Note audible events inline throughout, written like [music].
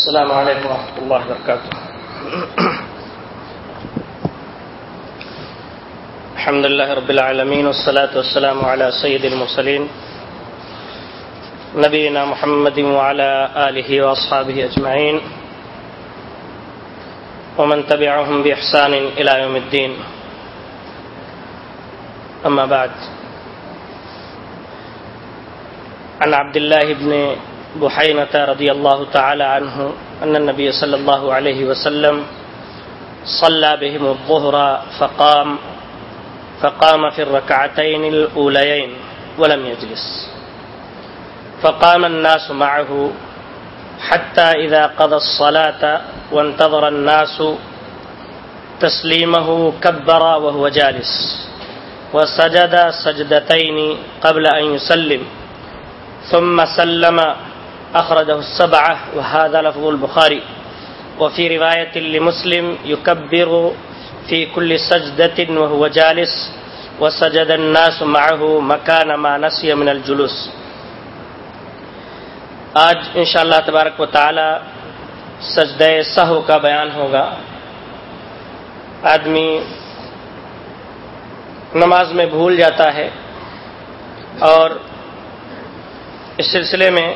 السلام عليكم ورحمة الله وبركاته الحمد لله رب العالمين والصلاة والسلام على سيد المرسلين نبينا محمد وعلى آله وأصحابه أجمعين ومن تبعهم بإحسان إلى يوم الدين أما بعد۔ عن عبد الله بن بحينة رضي الله تعالى عنه أن النبي صلى الله عليه وسلم صلى بهم الظهر فقام فقام في الركعتين الأوليين ولم يجلس. فقام الناس معه حتى إذا قضى الصلاة وانتظر الناس تسليمه كبر وهو جالس. وسجد سجدتين قبل أن يسلم. ثم سلم أخرجه السبعة، وهذا لفظ البخاري. وفي رواية لمسلم يكبر في كل سجدة وهو جالس، وسجد الناس معه مكان ما نسي من الجلوس. آج انشاءاللہ تبارک و تعالی سجدہ سہو کا بیان ہوگا۔ آدمی نماز میں بھول جاتا ہے اور اس سلسلے میں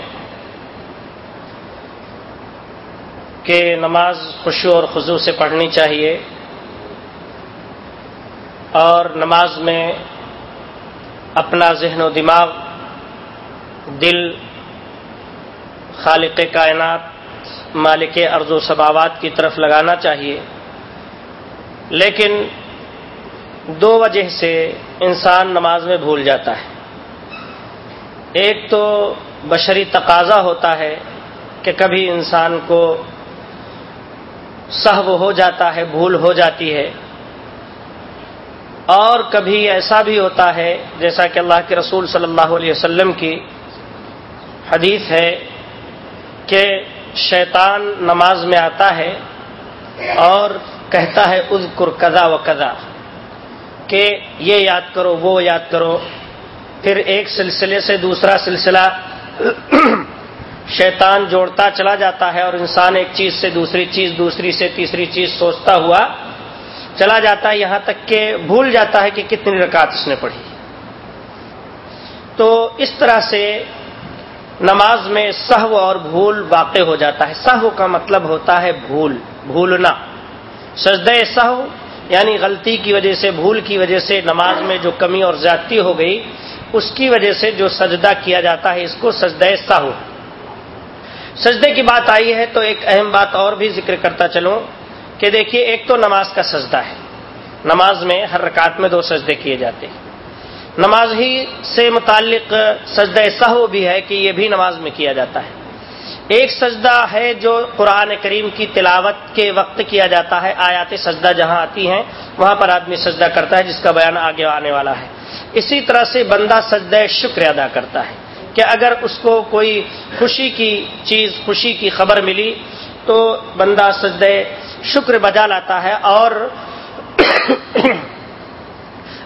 کہ نماز خوشو اور خضو سے پڑھنی چاہیے اور نماز میں اپنا ذہن و دماغ، دل، خالق کائنات، مالک ارض و ثباوات کی طرف لگانا چاہیے۔ لیکن دو وجہ سے انسان نماز میں بھول جاتا ہے۔ ایک تو بشری تقاضا ہوتا ہے کہ کبھی انسان کو سہو ہو جاتا ہے، بھول ہو جاتی ہے۔ اور کبھی ایسا بھی ہوتا ہے، جیسا کہ اللہ کے رسول صلی اللہ علیہ وسلم کی حدیث ہے کہ شیطان نماز میں آتا ہے اور کہتا ہے، اذکر کذا و کذا۔ کہ یہ یاد کرو، وہ یاد کرو۔ پھر ایک سلسلے سے دوسرا سلسلہ شیطان جوڑتا چلا جاتا ہے اور انسان ایک چیز سے دوسری چیز، دوسری سے تیسری چیز سوچتا ہوا چلا جاتا ہے، یہاں تک کہ بھول جاتا ہے کہ کتنی رکعت اس نے پڑھی۔ تو اس طرح سے نماز میں سہو اور بھول واقع ہو جاتا ہے۔ سہو کا مطلب ہوتا ہے بھول، بھولنا۔ سجدہ سہو یعنی غلطی کی وجہ سے، بھول کی وجہ سے نماز میں جو کمی اور زیادتی ہو گئی، اس کی وجہ سے جو سجدہ کیا جاتا ہے، اس کو سجدہ سہو۔ سجدے کی بات آئی ہے تو ایک اہم بات اور بھی ذکر کرتا چلوں کہ دیکھیے ایک تو نماز کا سجدہ ہے۔ نماز میں ہر رکعت میں دو سجدے کیے جاتے ہیں۔ نماز ہی سے متعلق سجدہ سہو بھی ہے کہ یہ بھی نماز میں کیا جاتا ہے۔ ایک سجدہ ہے جو قرآن کریم کی تلاوت کے وقت کیا جاتا ہے۔ آیات سجدہ جہاں آتی ہیں، وہاں پر آدمی سجدہ کرتا ہے، جس کا بیان آگے آنے والا ہے۔ اسی طرح سے بندہ سجدہ شکر ادا کرتا ہے۔ کہ اگر اس کو کوئی خوشی کی چیز، خوشی کی خبر ملی تو بندہ سجدہ شکر بجا لاتا ہے اور [coughs]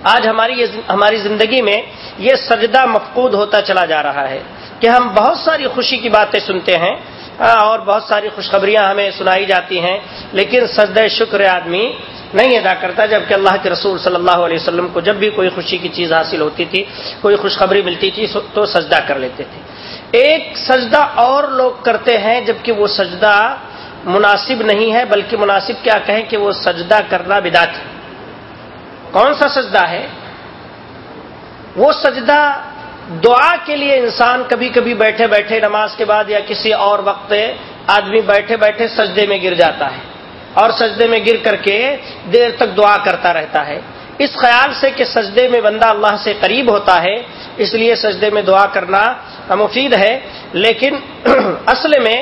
آج ہماری ہماری زندگی میں یہ سجدہ مفقود ہوتا چلا جا رہا ہے کہ ہم بہت ساری خوشی کی باتیں سنتے ہیں، اور بہت ساری خوشخبریاں ہمیں سنائی جاتی ہیں، لیکن سجدہ شکر آدمی نہیں ادا کرتا، جبکہ اللہ کے رسول صلی اللہ علیہ وسلم کو جب بھی کوئی خوشی کی چیز حاصل ہوتی تھی، کوئی خوشخبری ملتی تھی تو سجدہ کر لیتے تھے۔ ایک سجدہ اور لوگ کرتے ہیں، جبکہ وہ سجدہ مناسب نہیں ہے، بلکہ مناسب کیا کہیں کہ وہ سجدہ کرنا بدات ہے۔ کون سا سجدہ ہے؟ وہ سجدہ دعا کے لیے انسان کبھی کبھی بیٹھے بیٹھے نماز کے بعد یا کسی اور وقت آدمی بیٹھے بیٹھے سجدے میں گر جاتا ہے۔ اور سجدے میں گر کر کے دیر تک دعا کرتا رہتا ہے۔ اس خیال سے کہ سجدے میں بندہ اللہ سے قریب ہوتا ہے، اس لیے سجدے میں دعا کرنا مفید ہے۔ لیکن [clears throat] اصل میں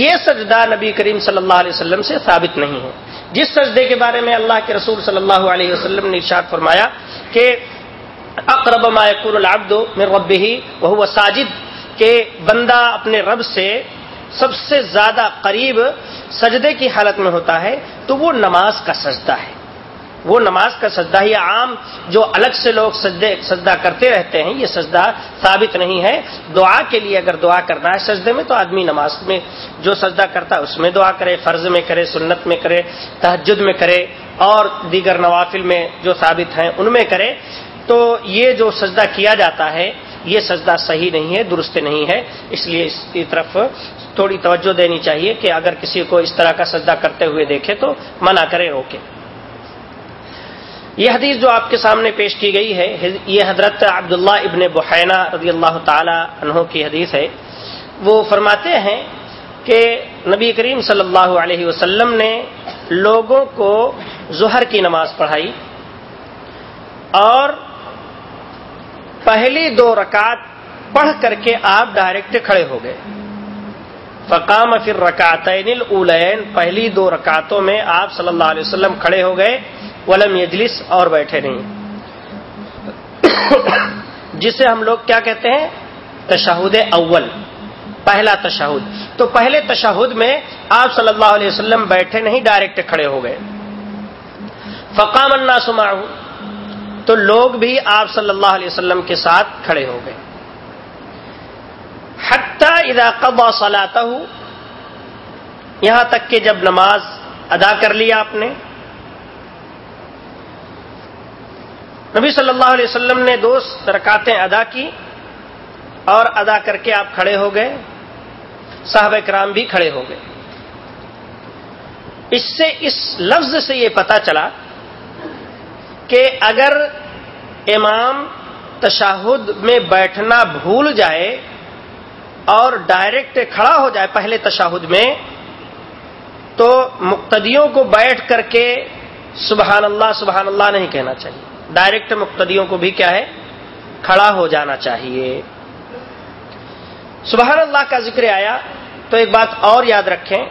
یہ سجدہ نبی کریم صلی اللہ علیہ وسلم سے ثابت نہیں ہے۔ جس سجدے کے بارے میں اللہ کے رسول صلی اللہ علیہ وسلم نے ارشاد فرمایا کہ اقرب ما یقول العبد من ربه وهو ساجد، کہ بندہ اپنے رب سے سب سے زیادہ قریب سجدے کی حالت میں ہوتا ہے، تو وہ نماز کا سجدہ ہے۔ وہ نماز کا سجدہ یا عام جو الگ سے لوگ سجدے، سجدہ کرتے رہتے ہیں، یہ سجدہ ثابت نہیں ہے۔ دعا کے لیے اگر دعا کرنا ہے سجدے میں، تو آدمی نماز میں جو سجدہ کرتا ہے، اس میں دعا کرے، فرض میں کرے، سنت میں کرے تحجد میں کرے، اور دیگر نوافل میں جو ثابت ہیں، ان میں کرے۔ تو یہ جو سجدہ کیا جاتا ہے یہ سجدہ صحیح نہیں ہے، درست نہیں ہے، اس لیے اس کی طرف تھوڑی توجہ دینی چاہیے کہ اگر کسی کو اس طرح کا سجدہ کرتے ہوئے دیکھے تو منع کرے، روکے۔ یہ حدیث جو آپ کے سامنے پیش کی گئی ہے یہ حضرت عبداللہ ابن بحینہ رضی اللہ تعالی عنہ کی حدیث ہے۔ وہ فرماتے ہیں کہ نبی کریم صلی اللہ علیہ وسلم نے لوگوں کو ظہر کی نماز پڑھائی اور پہلی دو رکعت پڑھ کر کے آپ ڈائریکٹ کھڑے ہو گئے۔ فقام پھر رکعتین الاولین پہلی دو رکعتوں میں آپ صلی اللہ علیہ وسلم کھڑے ہو گئے، ولم یجلس اور بیٹھے نہیں۔ جسے ہم لوگ کیا کہتے ہیں؟ تشہد اول، پہلا تشہد۔ تو پہلے تشہد میں آپ صلی اللہ علیہ وسلم بیٹھے نہیں ڈائریکٹ کھڑے ہو گئے۔ فقام الناس معه تو لوگ بھی آپ صلی اللہ علیہ وسلم کے ساتھ کھڑے ہو گئے۔ حتی اذا قضا صلاته، یہاں تک کہ جب نماز ادا کر لیا آپ نے۔ نبی صلی اللہ علیہ وسلم نے دو رکاتیں ادا کی اور ادا کر کے آپ کھڑے ہو گئے صاحب کرام بھی کھڑے ہو گئے۔ اس سے، اس لفظ سے یہ پتا چلا کہ اگر امام تشاہد میں بیٹھنا بھول جائے اور ڈائریکٹ کھڑا ہو جائے پہلے تشاہد میں، تو مقتدیوں کو بیٹھ کر کے سبحان اللہ سبحان اللہ نہیں کہنا چاہیے۔ ڈائریکٹ مقتدیوں کو بھی کیا ہے؟ کھڑا ہو جانا چاہیے۔ سبحان اللہ کا ذکر آیا، تو ایک بات اور یاد رکھیں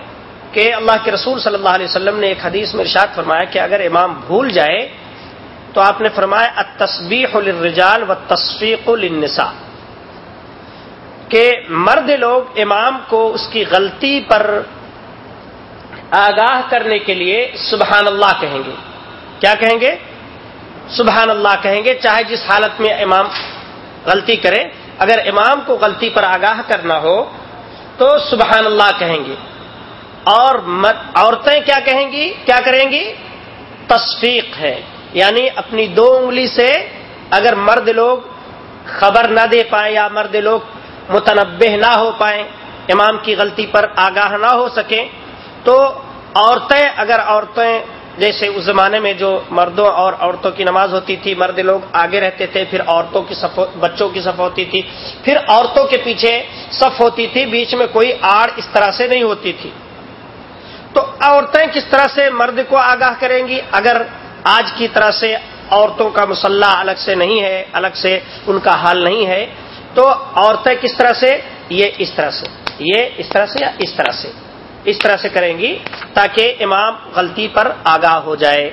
کہ اللہ کے رسول صلی اللہ علیہ وسلم نے ایک حدیث میں ارشاد فرمایا کہ اگر امام بھول جائے تو آپ نے فرمایا تصبیح للرجال و تصفیق للنساء۔ کہ مرد لوگ امام کو اس کی غلطی پر آگاہ کرنے کے لیے سبحان اللہ کہیں گے۔ کیا کہیں گے؟ سبحان اللہ کہیں گے، چاہے جس حالت میں امام غلطی کرے۔ اگر امام کو غلطی پر آگاہ کرنا ہو تو سبحان اللہ کہیں گے۔ اور عورتیں کیا کہیں گی؟ کیا کریں گی؟ تصفیق ہے۔ یعنی اپنی دو انگلی سے اگر مرد لوگ خبر نہ دے پائیں یا مرد لوگ متنبع نہ ہو پائیں، امام کی غلطی پر آگاہ نہ ہو سکیں، تو عورتیں، اگر عورتیں، جیسے اس زمانے میں جو مردوں اور عورتوں کی نماز ہوتی تھی، مرد لوگ آگے رہتے تھے، پھر عورتوں کی صف بچوں کی صف ہوتی تھی، پھر عورتوں کے پیچھے صف ہوتی تھی، بیچ میں کوئی آڑ اس طرح سے نہیں ہوتی تھی۔ تو عورتیں کس طرح سے مرد کو آگاہ کریں گی؟ اگر آج کی طرح سے عورتوں کا مسلح الگ سے نہیں ہے، الگ سے ان کا حال نہیں ہے۔ تو عورتیں کس طرح سے؟ یہ اس طرح سے، یہ اس طرح سے یا اس طرح سے؟ اس طرح سے کریں گی تاکہ امام غلطی پر آگاہ ہو جائے۔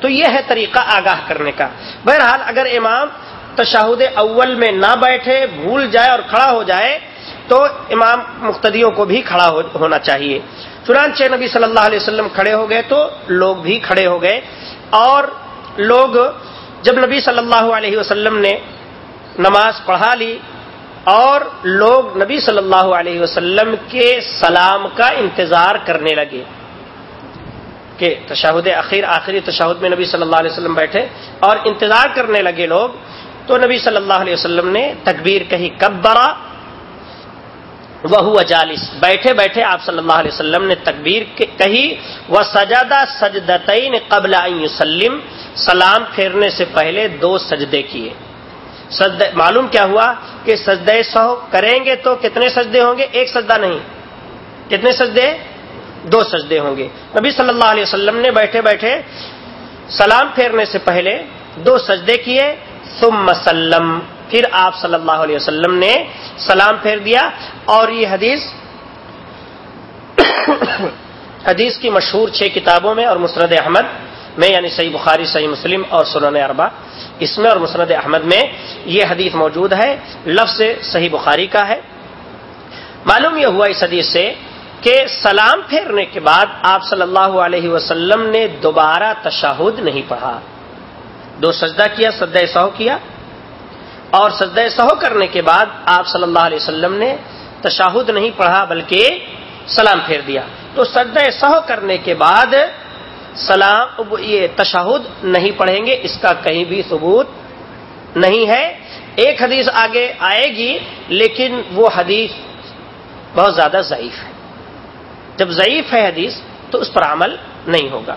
تو یہ ہے طریقہ آگاہ کرنے کا۔ بہرحال اگر امام تشاہد اول میں نہ بیٹھے، بھول جائے اور کھڑا ہو جائے، تو امام مختدیوں کو بھی کھڑا ہونا چاہیے۔ چنانچہ نبی صلی اللہ علیہ وسلم کھڑے ہو گئے تو لوگ بھی کھڑے ہو گئے۔ اور لوگ جب نبی صلی اللہ علیہ وسلم نے نماز پڑھا لی اور لوگ نبی صلی اللہ علیہ وسلم کے سلام کا انتظار کرنے لگے کہ تشاہد اخیر، آخری تشاہد میں نبی صلی اللہ علیہ وسلم بیٹھے اور انتظار کرنے لگے لوگ تو نبی صلی اللہ علیہ وسلم نے تکبیر کہی کب برا وہ جالس۔ بیٹھے بیٹھے آپ صلی اللہ علیہ وسلم نے تکبیر کہی وہ سجادہ سجدتین قبل سلیم سلام پھیرنے سے پہلے دو سجدے کیے۔ سجدے معلوم کیا ہوا کہ سجدے سو کریں گے تو کتنے سجدے ہوں گے؟ ایک سجدہ نہیں۔ کتنے سجدے؟ دو سجدے ہوں گے۔ نبی صلی اللہ علیہ وسلم نے بیٹھے بیٹھے سلام پھیرنے سے پہلے دو سجدے کیے، ثم مسلم پھر آپ صلی اللہ علیہ وسلم نے سلام پھیر دیا اور یہ حدیث حدیث کی مشہور چھ کتابوں میں اور مسرد احمد میں یعنی صحیح بخاری، صحیح مسلم اور سنن اربا اس میں اور مسند احمد میں یہ حدیث موجود ہے۔ لفظ صحیح بخاری کا ہے۔ معلوم یہ ہوا اس حدیث سے کہ سلام پھیرنے کے بعد آپ صلی اللہ علیہ وسلم نے دوبارہ تشاہد نہیں پڑھا۔ دو سجدہ کیا، سجدہ سہو کیا اور سجدہ سہو کرنے کے بعد آپ صلی اللہ علیہ وسلم نے تشاہد نہیں پڑھا بلکہ سلام پھیر دیا۔ تو سجدہ سہو کرنے کے بعد سلام یہ تشاہد نہیں پڑھیں گے، اس کا کہیں بھی ثبوت نہیں ہے۔ ایک حدیث آگے آئے گی، لیکن وہ حدیث بہت زیادہ ضعیف ہے۔ جب ضعیف ہے حدیث، تو اس پر عمل نہیں ہوگا۔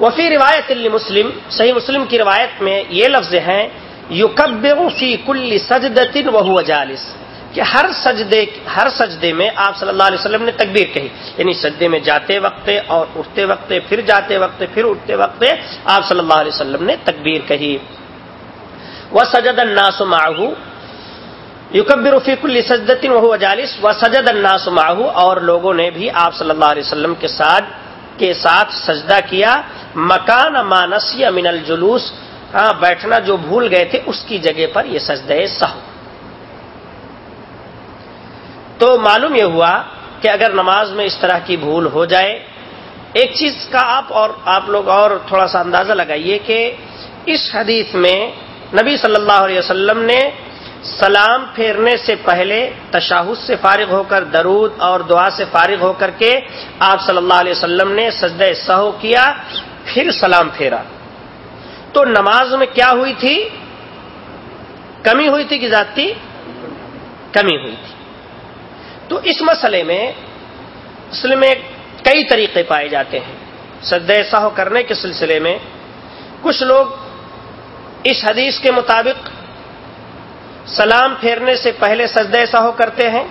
وفی روایت مسلم صحیح مسلم کی روایت میں یہ لفظ ہیں یو فی کل سجدتن وہ جالس۔ کہ ہر سجدے ہر سجدے میں آپ صلی اللہ علیہ وسلم نے تکبیر کہی۔ یعنی سجدے میں جاتے وقت اور اٹھتے وقت پھر جاتے وقت پھر اٹھتے وقت آپ صلی اللہ علیہ وسلم نے تکبیر کہی۔ وہ سجد الناس ماہو یوکبر فیق السدین وہ جالس۔ و سجد الناس ماہو اور لوگوں نے بھی آپ صلی اللہ علیہ وسلم کے ساتھ کے ساتھ سجدہ کیا۔ مکان مانسی من الجلوس۔ ہاں بیٹھنا جو بھول گئے تھے، اس کی جگہ پر یہ سجدہ سہو تو معلوم یہ ہوا کہ اگر نماز میں اس طرح کی بھول ہو جائے، ایک چیز کا آپ اور آپ لوگ اور تھوڑا سا اندازہ لگائیے کہ اس حدیث میں نبی صلی اللہ علیہ وسلم نے سلام پھیرنے سے پہلے تشاہد سے فارغ ہو کر، درود اور دعا سے فارغ ہو کر کے آپ صلی اللہ علیہ وسلم نے سجدہ سہو کیا، پھر سلام پھیرا۔ تو نماز میں کیا ہوئی تھی؟ کمی ہوئی تھی کہ ذاتی؟ کمی ہوئی تھی۔ تو اس مسئلے میں اصل میں کئی طریقے پائے جاتے ہیں۔ سجدہ سہو کرنے کے سلسلے میں کچھ لوگ اس حدیث کے مطابق سلام پھیرنے سے پہلے سجدہ سہو کرتے ہیں،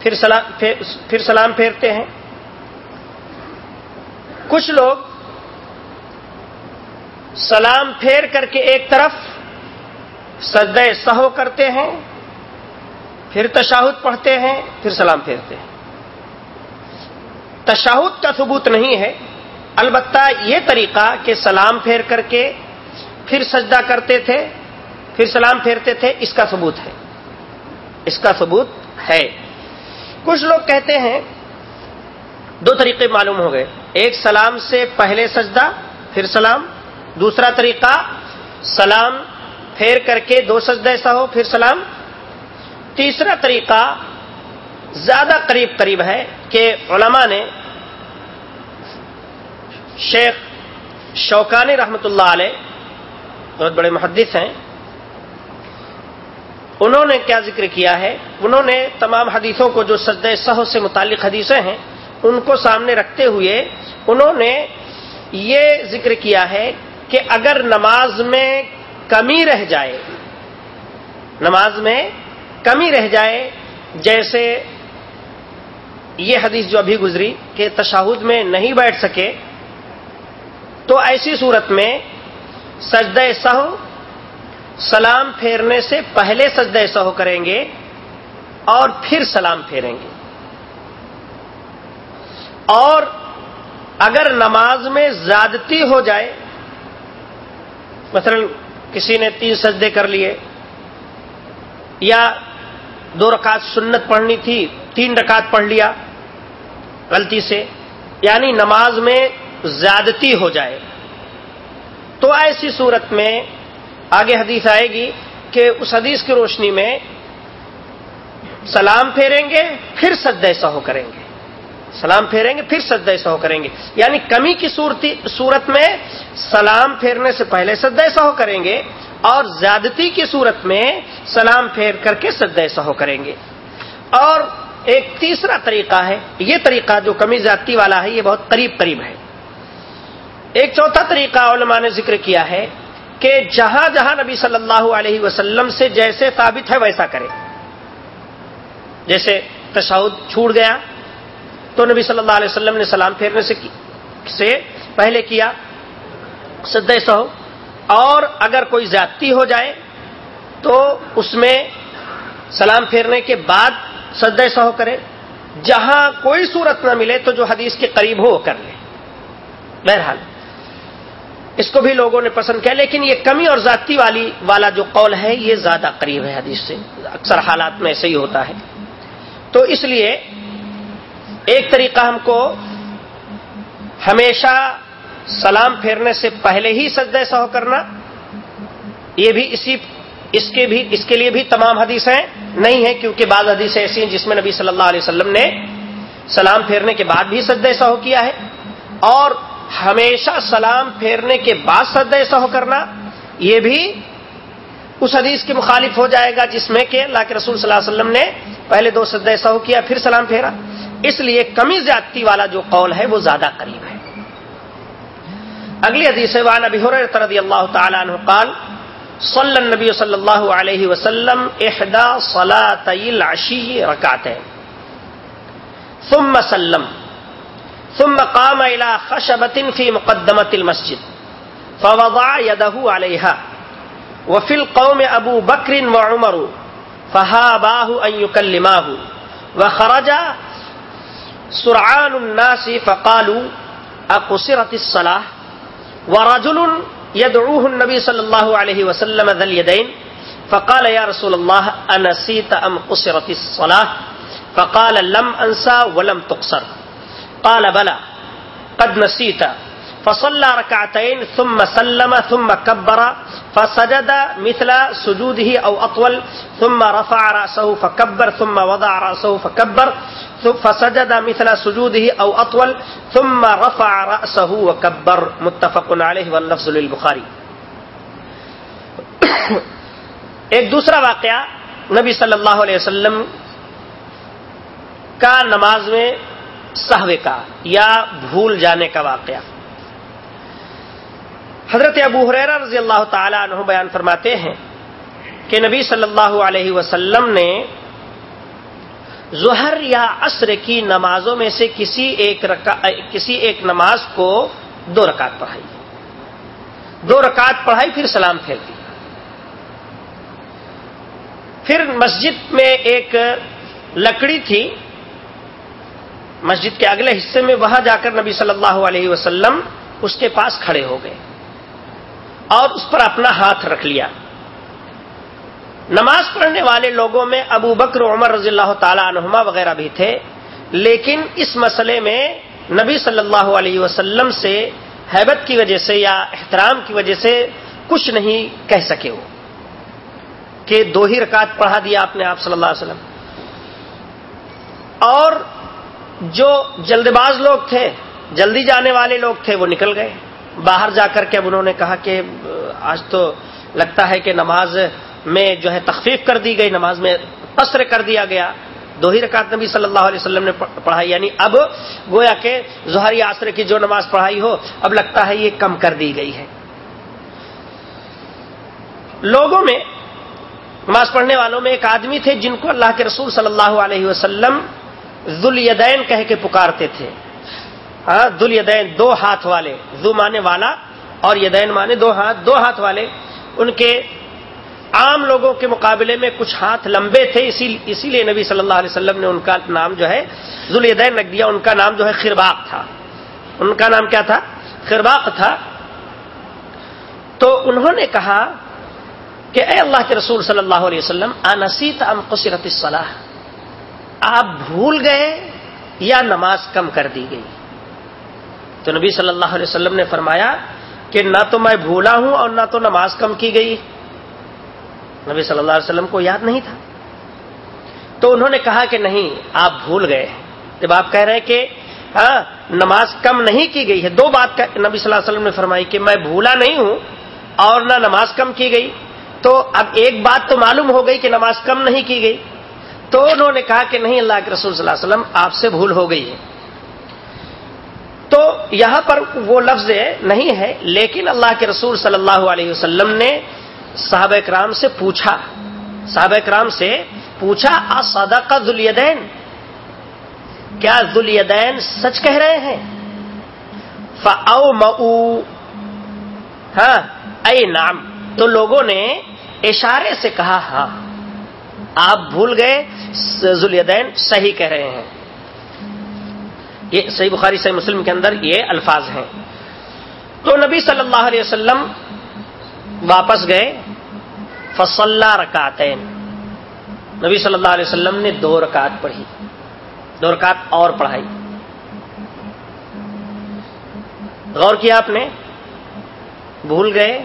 پھر سلام پھر سلام پھیرتے ہیں۔ کچھ لوگ سلام پھیر کر کے ایک طرف سجدہ سہو کرتے ہیں، پھر تشاہد پڑھتے ہیں، پھر سلام پھیرتے ہیں۔ تشاہد کا ثبوت نہیں ہے، البتہ یہ طریقہ کہ سلام پھیر کر کے پھر سجدہ کرتے تھے، پھر سلام پھیرتے تھے، اس کا ثبوت ہے۔ اس کا ثبوت ہے۔ کچھ لوگ کہتے ہیں، دو طریقے معلوم ہو گئے۔ ایک سلام سے پہلے سجدہ، پھر سلام دوسرا طریقہ، سلام، پھیر کر کے دو سجدہ ایسا ہو، پھر سلام۔ تیسرا طریقہ، زیادہ قریب قریب ہے کہ علماء نے شیخ شوکانی رحمت اللہ علیہ، بہت بڑے محدث ہیں، انہوں نے کیا ذکر کیا ہے؟ انہوں نے تمام حدیثوں کو جو سجدہ سہو سے متعلق حدیثیں ہیں، ان کو سامنے رکھتے ہوئے انہوں نے یہ ذکر کیا ہے کہ اگر نماز میں کمی رہ جائے، نماز میں کمی رہ جائے، جیسے یہ حدیث جو ابھی گزری کہ تشاہد میں نہیں بیٹھ سکے، تو ایسی صورت میں سجدہ سہو، سلام پھیرنے سے پہلے سجدہ سہو کریں گے اور پھر سلام پھیریں گے۔ اور اگر نماز میں زیادتی ہو جائے مثلا کسی نے تین سجدے کر لیے یا دو رکعت سنت پڑھنی تھی، تین رکعت پڑھ لیا غلطی سے یعنی نماز میں زیادتی ہو جائے۔ تو ایسی صورت میں آگے حدیث آئے گی کہ اس حدیث کی روشنی میں سلام پھیریں گے، پھر سجدہ سہو کریں گے۔ سلام پھیریں گے، پھر سجدہ سہو کریں گے۔ یعنی کمی کی صورت میں سلام پھیرنے سے پہلے سجدہ سہو کریں گے اور زیادتی کی صورت میں سلام پھیر کر کے سجدہ سہو کریں گے۔ اور ایک تیسرا طریقہ ہے، یہ طریقہ جو کمی زیادتی والا ہے، یہ بہت قریب قریب ہے۔ ایک چوتھا طریقہ علماء نے ذکر کیا ہے کہ جہاں جہاں نبی صلی اللہ علیہ وسلم سے جیسے ثابت ہے، ویسا کرے جیسے تشہد چھوٹ گیا تو نبی صلی اللہ علیہ وسلم نے سلام پھیرنے سے سے پہلے کیا، سدے سہو۔ اور اگر کوئی زیادتی ہو جائے تو اس میں سلام پھیرنے کے بعد سدے سہو کرے۔ جہاں کوئی صورت نہ ملے تو جو حدیث کے قریب ہو وہ کر لے۔ بہرحال، اس کو بھی لوگوں نے پسند کیا، لیکن یہ کمی اور ذاتی والی والا جو قول ہے، یہ زیادہ قریب ہے حدیث سے۔ اکثر حالات میں ایسے ہی ہوتا ہے۔ تو اس لیے ایک طریقہ ہم کو ہمیشہ سلام پھیرنے سے پہلے ہی سجدہ سہو کرنا، یہ بھی اسی، اس کے بھی، اس کے لیے بھی تمام حدیثیں نہیں ہیں، کیونکہ بعض حدیثیں ایسی ہیں جس میں نبی صلی اللہ علیہ وسلم نے سلام پھیرنے کے بعد بھی سجدہ سہو کیا ہے۔ اور ہمیشہ سلام پھیرنے کے بعد سجدہ سہو کرنا، یہ بھی اس حدیث کے مخالف ہو جائے گا جس میں کہ اللہ کے رسول صلی اللہ علیہ وسلم نے پہلے دو سجدہ سہو کیا، پھر سلام پھیرا۔ اس لیے کمی زیادتی والا جو قول ہے وہ زیادہ قریب ہے۔ اگلی حدیث وان ابی حریرہ رضی اللہ تعالی عنہ قال، صلی النبی صلی اللہ علیہ وسلم احدا صلاتي العشی رکعتين ثم سلم۔ ثم قام الى خشبة في مقدمة المسجد۔ فوضع يده عليها وفي القوم ابو بكر وعمر فهاباه ان يكلماه وخرج سرعان الناس فقالوا اقصرت الصلاه ورجل يدعوه النبي صلى الله عليه وسلم ذا اليدين فقال يا رسول الله انسيت ام قصرت الصلاه فقال لم انسى ولم تقصر قال بلى قد نسيت فصلى ركعتين ثم سلم، ثم كبر، فسجد مثل سجوده او اطول ثم رفع راسه فكبر، ثم وضع راسه فكبر فسجد مثل سجوده او اطول ثم رفع راسه وكبر. متفق عليه واللفظ للبخاري. ایک دوسرا واقعہ نبی صلی اللہ علیہ وسلم کا نماز میں سہوے کا یا بھول جانے کا واقعہ۔ حضرت ابو حریرہ رضی اللہ تعالی عنہ بیان فرماتے ہیں کہ نبی صلی اللہ علیہ وسلم نے ظہر یا عصر کی نمازوں میں سے کسی ایک رکا کسی ایک نماز کو دو رکعت پڑھائی۔ دو رکعت پڑھائی، پھر سلام پھیر دی۔ پھر مسجد میں ایک لکڑی تھی۔ مسجد کے اگلے حصے میں وہاں جا کر نبی صلی اللہ علیہ وسلم اس کے پاس کھڑے ہو گئے۔ اور اس پر اپنا ہاتھ رکھ لیا۔ نماز پڑھنے والے لوگوں میں ابو بکر عمر رضی اللہ تعالی عنہما وغیرہ بھی تھے، لیکن اس مسئلے میں نبی صلی اللہ علیہ وسلم سے حیبت کی وجہ سے یا احترام کی وجہ سے کچھ نہیں کہہ سکے وہ۔ کہ دو ہی رکعت پڑھا دیا آپ نے آپ صلی اللہ علیہ وسلم۔ اور جو جلد باز لوگ تھے، جلدی جانے والے لوگ تھے، وہ نکل گئے۔ باہر جا کر کے اب انہوں نے کہا کہ آج تو لگتا ہے کہ نماز میں جو ہے تخفیف کر دی گئی، نماز میں قصر کر دیا گیا۔ دو ہی رکعت نبی صلی اللہ علیہ وسلم نے پڑھائی۔ یعنی اب گویا کہ ظہری آسر کی جو نماز پڑھائی ہو، اب لگتا ہے یہ کم کر دی گئی ہے۔ لوگوں میں، نماز پڑھنے والوں میں ایک آدمی تھے جن کو اللہ کے رسول صلی اللہ علیہ وسلم ذلیدین کہہ کے پکارتے تھے۔ ہاں دلیدین دو ہاتھ والے زو مانے والا اور یدین مانے دو ہاتھ دو ہاتھ والے۔ ان کے عام لوگوں کے مقابلے میں کچھ ہاتھ لمبے تھے، اسی اسی لیے نبی صلی اللہ علیہ وسلم نے ان کا نام جو ہے ذلیدین رکھ دیا۔ ان کا نام جو ہے خرباق تھا۔ ان کا نام کیا تھا؟ خرباق تھا۔ تو انہوں نے کہا کہ اے اللہ کے رسول صلی اللہ علیہ وسلم انسیت ام قصرت الصلاح؟ آپ بھول گئے یا نماز کم کر دی گئی؟ تو نبی صلی اللہ علیہ وسلم نے فرمایا کہ نہ تو میں بھولا ہوں اور نہ تو نماز کم کی گئی۔ نبی صلی اللہ علیہ وسلم کو یاد نہیں تھا۔ تو انہوں نے کہا کہ نہیں، آپ بھول گئے۔ جب آپ کہہ رہے ہیں کہ ہاں نماز کم نہیں کی گئی ہے، دو بات نبی صلی اللہ علیہ وسلم نے فرمائی کہ میں بھولا نہیں ہوں اور نہ نماز کم کی گئی۔ تو اب ایک بات تو معلوم ہو گئی کہ نماز کم نہیں کی گئی۔ تو انہوں نے کہا کہ نہیں، اللہ کے رسول صلی اللہ علیہ وسلم آپ سے بھول ہو گئی ہے۔ تو یہاں پر وہ لفظ نہیں ہے، لیکن اللہ کے رسول صلی اللہ علیہ وسلم نے صحابہ کرام سے پوچھا، صحابہ کرام سے پوچھا آسادہ کا ذلیدین کیا ذلیدین سچ کہہ رہے ہیں؟ فاؤ مئو ہاں؟ اے نام تو لوگوں نے اشارے سے کہا ہاں آپ بھول گئے ذلیدین صحیح کہہ رہے ہیں۔ یہ صحیح بخاری، صحیح مسلم کے اندر یہ الفاظ ہیں۔ تو نبی صلی اللہ علیہ وسلم واپس گئے فصلہ رکعتین۔ نبی صلی اللہ علیہ وسلم نے دو رکعت پڑھی، دو رکعت اور پڑھائی۔ غور کیا آپ نے؟ بھول گئے؟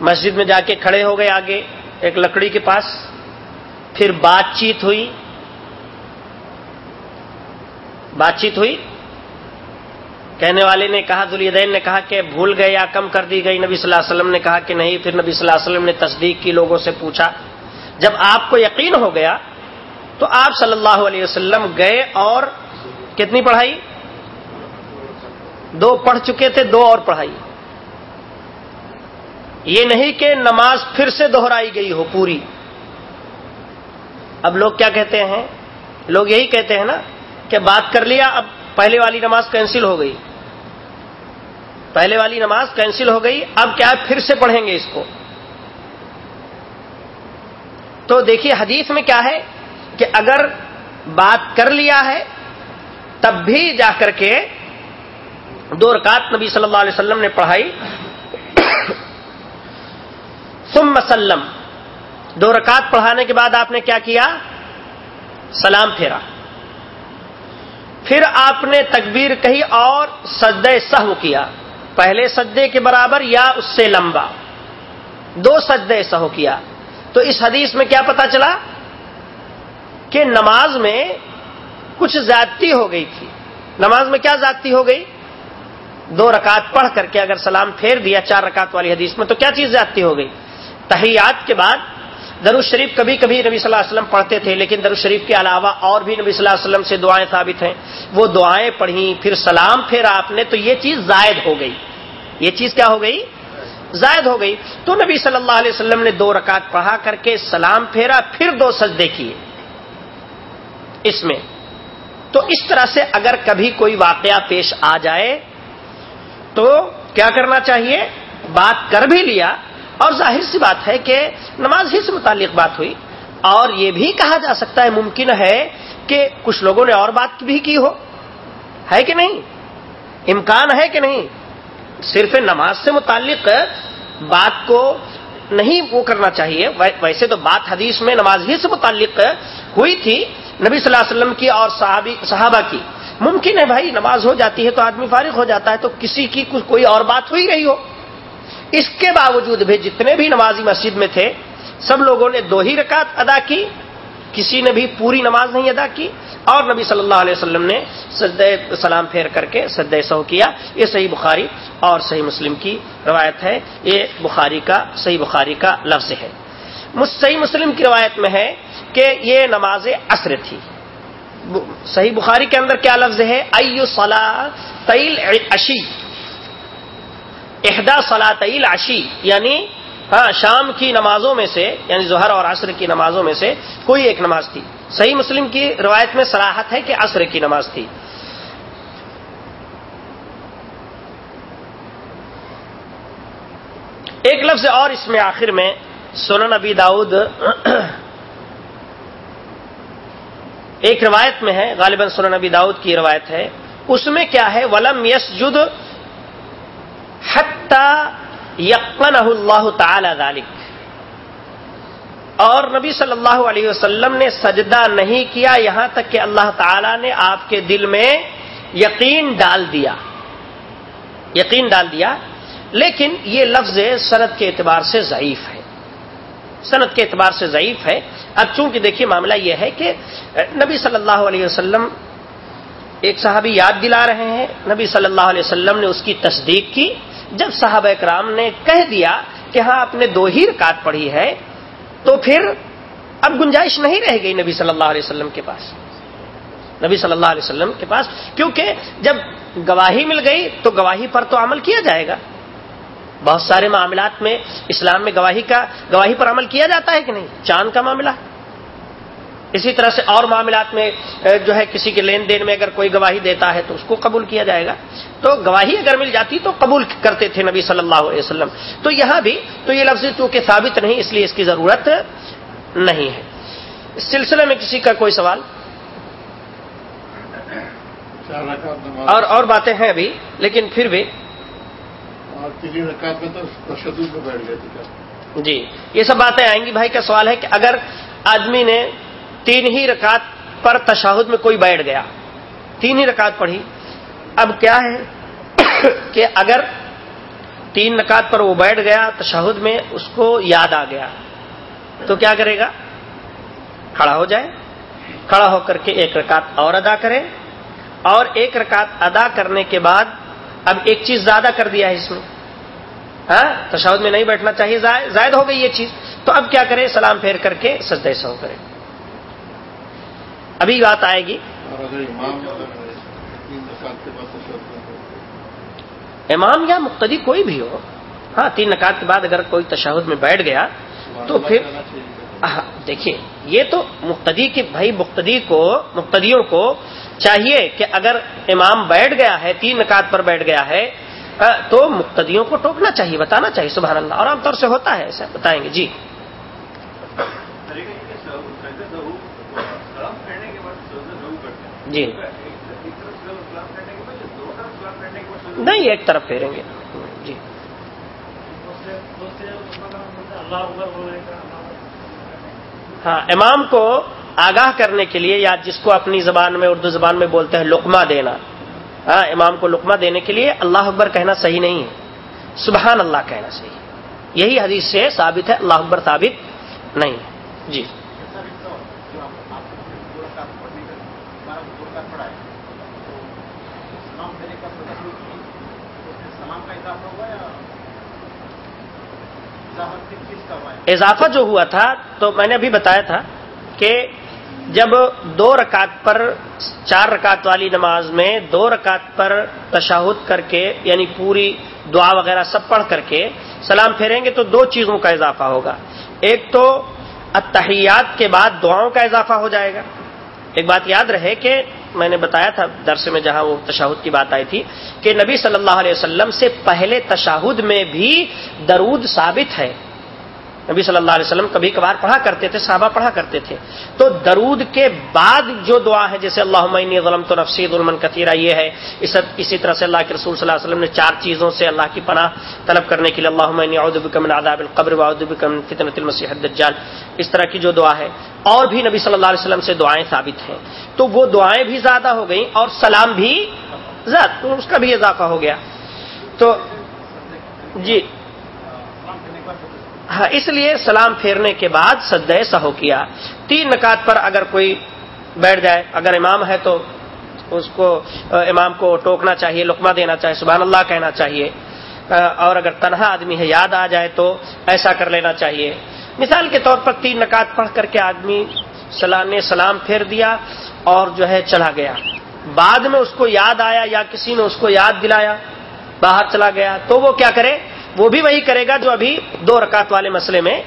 مسجد میں جا کے کھڑے ہو گئے آگے ایک لکڑی کے پاس، پھر بات چیت ہوئی۔ بات چیت ہوئی۔ کہنے والے نے کہا دلیدین نے کہا کہ بھول گئے یا کم کر دی گئی۔ نبی صلی اللہ علیہ وسلم نے کہا کہ نہیں، پھر نبی صلی اللہ علیہ وسلم نے تصدیق کی، لوگوں سے پوچھا۔ جب آپ کو یقین ہو گیا تو آپ صلی اللہ علیہ وسلم گئے اور کتنی پڑھائی؟ دو پڑھ چکے تھے، دو اور پڑھائی۔ یہ نہیں کہ نماز پھر سے دوہرائی گئی ہو پوری۔ اب لوگ کیا کہتے ہیں؟ لوگ یہی کہتے ہیں نا کہ بات کر لیا، اب پہلے والی نماز کینسل ہو گئی۔ پہلے والی نماز کینسل ہو گئی، اب کیا پھر سے پڑھیں گے اس کو؟ تو دیکھیے حدیث میں کیا ہے کہ اگر بات کر لیا ہے، تب بھی جا کر کے دو رکعت نبی صلی اللہ علیہ وسلم نے پڑھائی۔ ثم مسلم دو رکعت پڑھانے کے بعد آپ نے کیا کیا؟ سلام پھیرا۔ پھر آپ نے تکبیر کہی اور سجدے سہو کیا۔ پہلے سجدے کے برابر یا اس سے لمبا۔ دو سجدے سہو کیا۔ تو اس حدیث میں کیا پتا چلا؟ کہ نماز میں کچھ زیادتی ہو گئی تھی۔ نماز میں کیا زیادتی ہو گئی؟ دو رکعت پڑھ کر کے اگر سلام پھیر دیا چار رکعت والی حدیث میں تو کیا چیز زیادتی ہو گئی؟ تحیات کے بعد درو شریف کبھی کبھی نبی صلی اللہ علیہ وسلم پڑھتے تھے، لیکن درو شریف کے علاوہ اور بھی نبی صلی اللہ علیہ وسلم سے دعائیں ثابت ہیں۔ وہ دعائیں پڑھی پھر سلام پھر آپ نے، تو یہ چیز زائد ہو گئی۔ یہ چیز کیا ہو گئی؟ زائد ہو گئی۔ تو نبی صلی اللہ علیہ وسلم نے دو رکعت پڑھا کر کے سلام پھیرا، پھر دو سجدے کیے۔ اس میں۔ تو اس طرح سے اگر کبھی کوئی واقعہ پیش آ جائے، تو کیا کرنا چاہیے؟ بات کر بھی لیا۔ اور ظاہر سی بات ہے کہ نماز ہی سے متعلق بات ہوئی اور یہ بھی کہا جا سکتا ہے ممکن ہے کہ کچھ لوگوں نے اور بات بھی کی ہو۔ ہے کہ نہیں؟ امکان ہے کہ نہیں؟ صرف نماز سے متعلق بات کو نہیں وہ کرنا چاہیے۔ ویسے تو بات حدیث میں نماز ہی سے متعلق ہوئی تھی، نبی صلی اللہ علیہ وسلم کی اور صحابہ کی۔ ممکن ہے بھائی، نماز ہو جاتی ہے تو آدمی فارغ ہو جاتا ہے تو کسی کی کوئی اور بات ہوئی رہی ہو۔ اس کے باوجود بھی جتنے بھی نمازی مسجد میں تھے، سب لوگوں نے دو ہی رکعت ادا کی۔ کسی نے بھی پوری نماز نہیں ادا کی۔ اور نبی صلی اللہ علیہ وسلم نے سد سلام پھیر کر کے سد سو کیا۔ یہ صحیح بخاری اور صحیح مسلم کی روایت ہے۔ یہ بخاری کا، صحیح بخاری کا لفظ ہے۔ صحیح مسلم کی روایت میں ہے کہ یہ نماز اثر تھی۔ صحیح بخاری کے اندر کیا لفظ ہے؟ ایو صلاح تیل اشی احدا صلاح تیل یعنی ہاں شام کی نمازوں میں سے یعنی ظہر اور عصر کی نمازوں میں سے کوئی ایک نماز تھی۔ صحیح مسلم کی روایت میں سراہت ہے کہ عصر کی نماز تھی۔ ایک لفظ اور اس میں آخر میں سونن نبی داؤد ایک روایت میں ہے، غالباً سنن نبی داؤد کی روایت ہے۔ اس میں کیا ہے؟ ولم یس جد یقن اللہ تعالی ذالک اور نبی صلی اللہ علیہ وسلم نے سجدہ نہیں کیا، یہاں تک کہ اللہ تعالی نے آپ کے دل میں یقین ڈال دیا۔ یقین ڈال دیا۔ لیکن یہ لفظ سند کے اعتبار سے ضعیف ہے۔ صنعت کے اعتبار سے ضعیف ہے۔ اب چونکہ دیکھیے معاملہ یہ ہے کہ نبی صلی اللہ علیہ وسلم ایک صحابی یاد دلا رہے ہیں۔ نبی صلی اللہ علیہ وسلم نے اس کی تصدیق کی۔ جب صحابہ اکرام نے کہہ دیا کہ ہاں آپ نے دو ہی رکعت پڑھی ہے، تو پھر اب گنجائش نہیں رہ گئی نبی صلی اللہ علیہ وسلم کے پاس۔ نبی صلی اللہ علیہ وسلم کے پاس، کیونکہ جب گواہی مل گئی تو گواہی پر تو عمل کیا جائے گا۔ بہت سارے معاملات میں اسلام میں گواہی کا، گواہی پر عمل کیا جاتا ہے کہ نہیں؟ چاند کا معاملہ۔ اسی طرح سے اور معاملات میں جو ہے کسی کے لین دین میں اگر کوئی گواہی دیتا ہے تو اس کو قبول کیا جائے گا۔ تو گواہی اگر مل جاتی تو قبول کرتے تھے نبی صلی اللہ علیہ وسلم۔ تو یہاں بھی، تو یہ لفظ چونکہ ثابت نہیں، اس لیے اس کی ضرورت نہیں ہے۔ اس سلسلے میں کسی کا کوئی سوال؟ اور اور باتیں ہیں ابھی، لیکن پھر بھی۔ جی یہ سب باتیں آئیں گی۔ بھائی، کا سوال ہے کہ اگر آدمی نے تین ہی رکعت پر تشاہد میں کوئی بیٹھ گیا۔ تین ہی رکعت پڑھی۔ اب کیا ہے کہ اگر تین رکعت پر وہ بیٹھ گیا تشاہد میں، اس کو یاد آ گیا۔ تو کیا کرے گا؟ کھڑا ہو جائے۔ کھڑا ہو کر کے ایک رکعت اور ادا کرے۔ اور ایک رکعت ادا کرنے کے بعد اب ایک چیز زیادہ کر دیا ہے اس میں ہاں تشاہد میں نہیں بیٹھنا چاہیے، زائد ہو گئی یہ چیز۔ تو اب کیا کرے؟ سلام پھیر کر کے سجدے سو کرے۔ ابھی بات آئے گی۔ امام یا مقتدی کوئی بھی ہو ہاں تین نکات کے بعد اگر کوئی تشہد میں بیٹھ گیا تو پھر دیکھیے یہ تو مقتدی کے بھائی مقتدی کو مقتدیوں کو چاہیے کہ اگر امام بیٹھ گیا ہے تین نکات پر بیٹھ گیا ہے تو مقتدیوں کو ٹوکنا چاہیے بتانا چاہیے سبحان اللہ اور عام طور سے ہوتا ہے ایسا بتائیں گے۔ جی۔ جی۔ نہیں، ایک طرف پھیریں گے۔ جی۔ ہاں امام کو آگاہ کرنے کے لیے یا جس کو اپنی زبان میں، اردو زبان میں بولتے ہیں، لقمہ دینا۔ ہاں امام کو لقمہ دینے کے لیے اللہ اکبر کہنا صحیح نہیں ہے۔ سبحان اللہ کہنا صحیح۔ یہی حدیث سے ثابت ہے، اللہ اکبر ثابت نہیں۔ ہے جی۔ اضافہ جو ہوا تھا، تو میں نے ابھی بتایا تھا کہ جب دو رکعت پر، چار رکعت والی نماز میں دو رکعت پر تشاہد کر کے یعنی پوری دعا وغیرہ سب پڑھ کر کے سلام پھیریں گے تو دو چیزوں کا اضافہ ہوگا۔ ایک تو اتحیات کے بعد دعاؤں کا اضافہ ہو جائے گا۔ ایک بات یاد رہے کہ میں نے بتایا تھا درس میں جہاں وہ تشاہد کی بات آئی تھی کہ نبی صلی اللہ علیہ وسلم سے پہلے تشاہد میں بھی درود ثابت ہے۔ نبی صلی اللہ علیہ وسلم کبھی کبھار پڑھا کرتے تھے، صحابہ پڑھا کرتے تھے۔ تو درود کے بعد جو دعا ہے، جیسے اللہ ظلم تو نفسی المن کثیرہ، یہ ہے۔ اسی طرح سے اللہ کے رسول صلی اللہ علیہ وسلم نے چار چیزوں سے اللہ کی پناہ طلب کرنے کے لیے اللہ اعوذ عذاب القبر فتنة المسیح الدجال۔ اس طرح کی جو دعا ہے۔ اور بھی نبی صلی اللہ علیہ وسلم سے دعائیں ثابت ہیں۔ تو وہ دعائیں بھی زیادہ ہو گئیں اور سلام بھی زیادہ اس کا بھی اضافہ ہو گیا۔ تو جی۔ ہاں، اس لیے سلام پھیرنے کے بعد سدے سہو کیا۔ تین نکات پر اگر کوئی بیٹھ جائے، اگر امام ہے تو اس کو امام کو ٹوکنا چاہیے، لقمہ دینا چاہیے، سبحان اللہ کہنا چاہیے۔ اور اگر تنہا آدمی ہے، یاد آ جائے تو ایسا کر لینا چاہیے۔ مثال کے طور پر تین نکات پڑھ کر کے آدمی نے سلام پھیر دیا اور جو ہے چلا گیا۔ بعد میں اس کو یاد آیا یا کسی نے اس کو یاد دلایا، باہر چلا گیا، تو وہ کیا کرے؟ وہ بھی وہی کرے گا جو ابھی دو رکعت والے مسئلے میں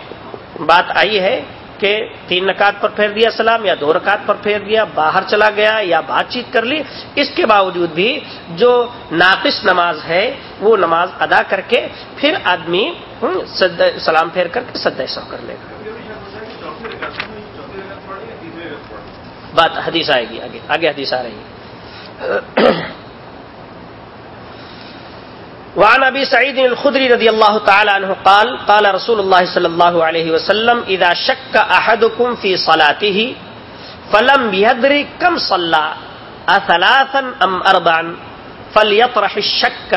بات آئی ہے کہ تین رکعت پر پھیر دیا سلام یا دو رکعت پر پھیر دیا، باہر چلا گیا یا بات چیت کر لی، اس کے باوجود بھی جو ناقص نماز ہے وہ نماز ادا کر کے پھر آدمی سلام پھیر کر کے سد سو کر لے گا۔ بات، حدیث آئے گی، آگے آگے حدیث آ رہی ہے۔ وعن ابي سعيد الخدري رضي الله تعالى عنه قال قال رسول الله صلى الله عليه وسلم اذا شك احدكم في صلاته فلم يدري كم صلى اثلاثا ام اربعا فليطرح الشك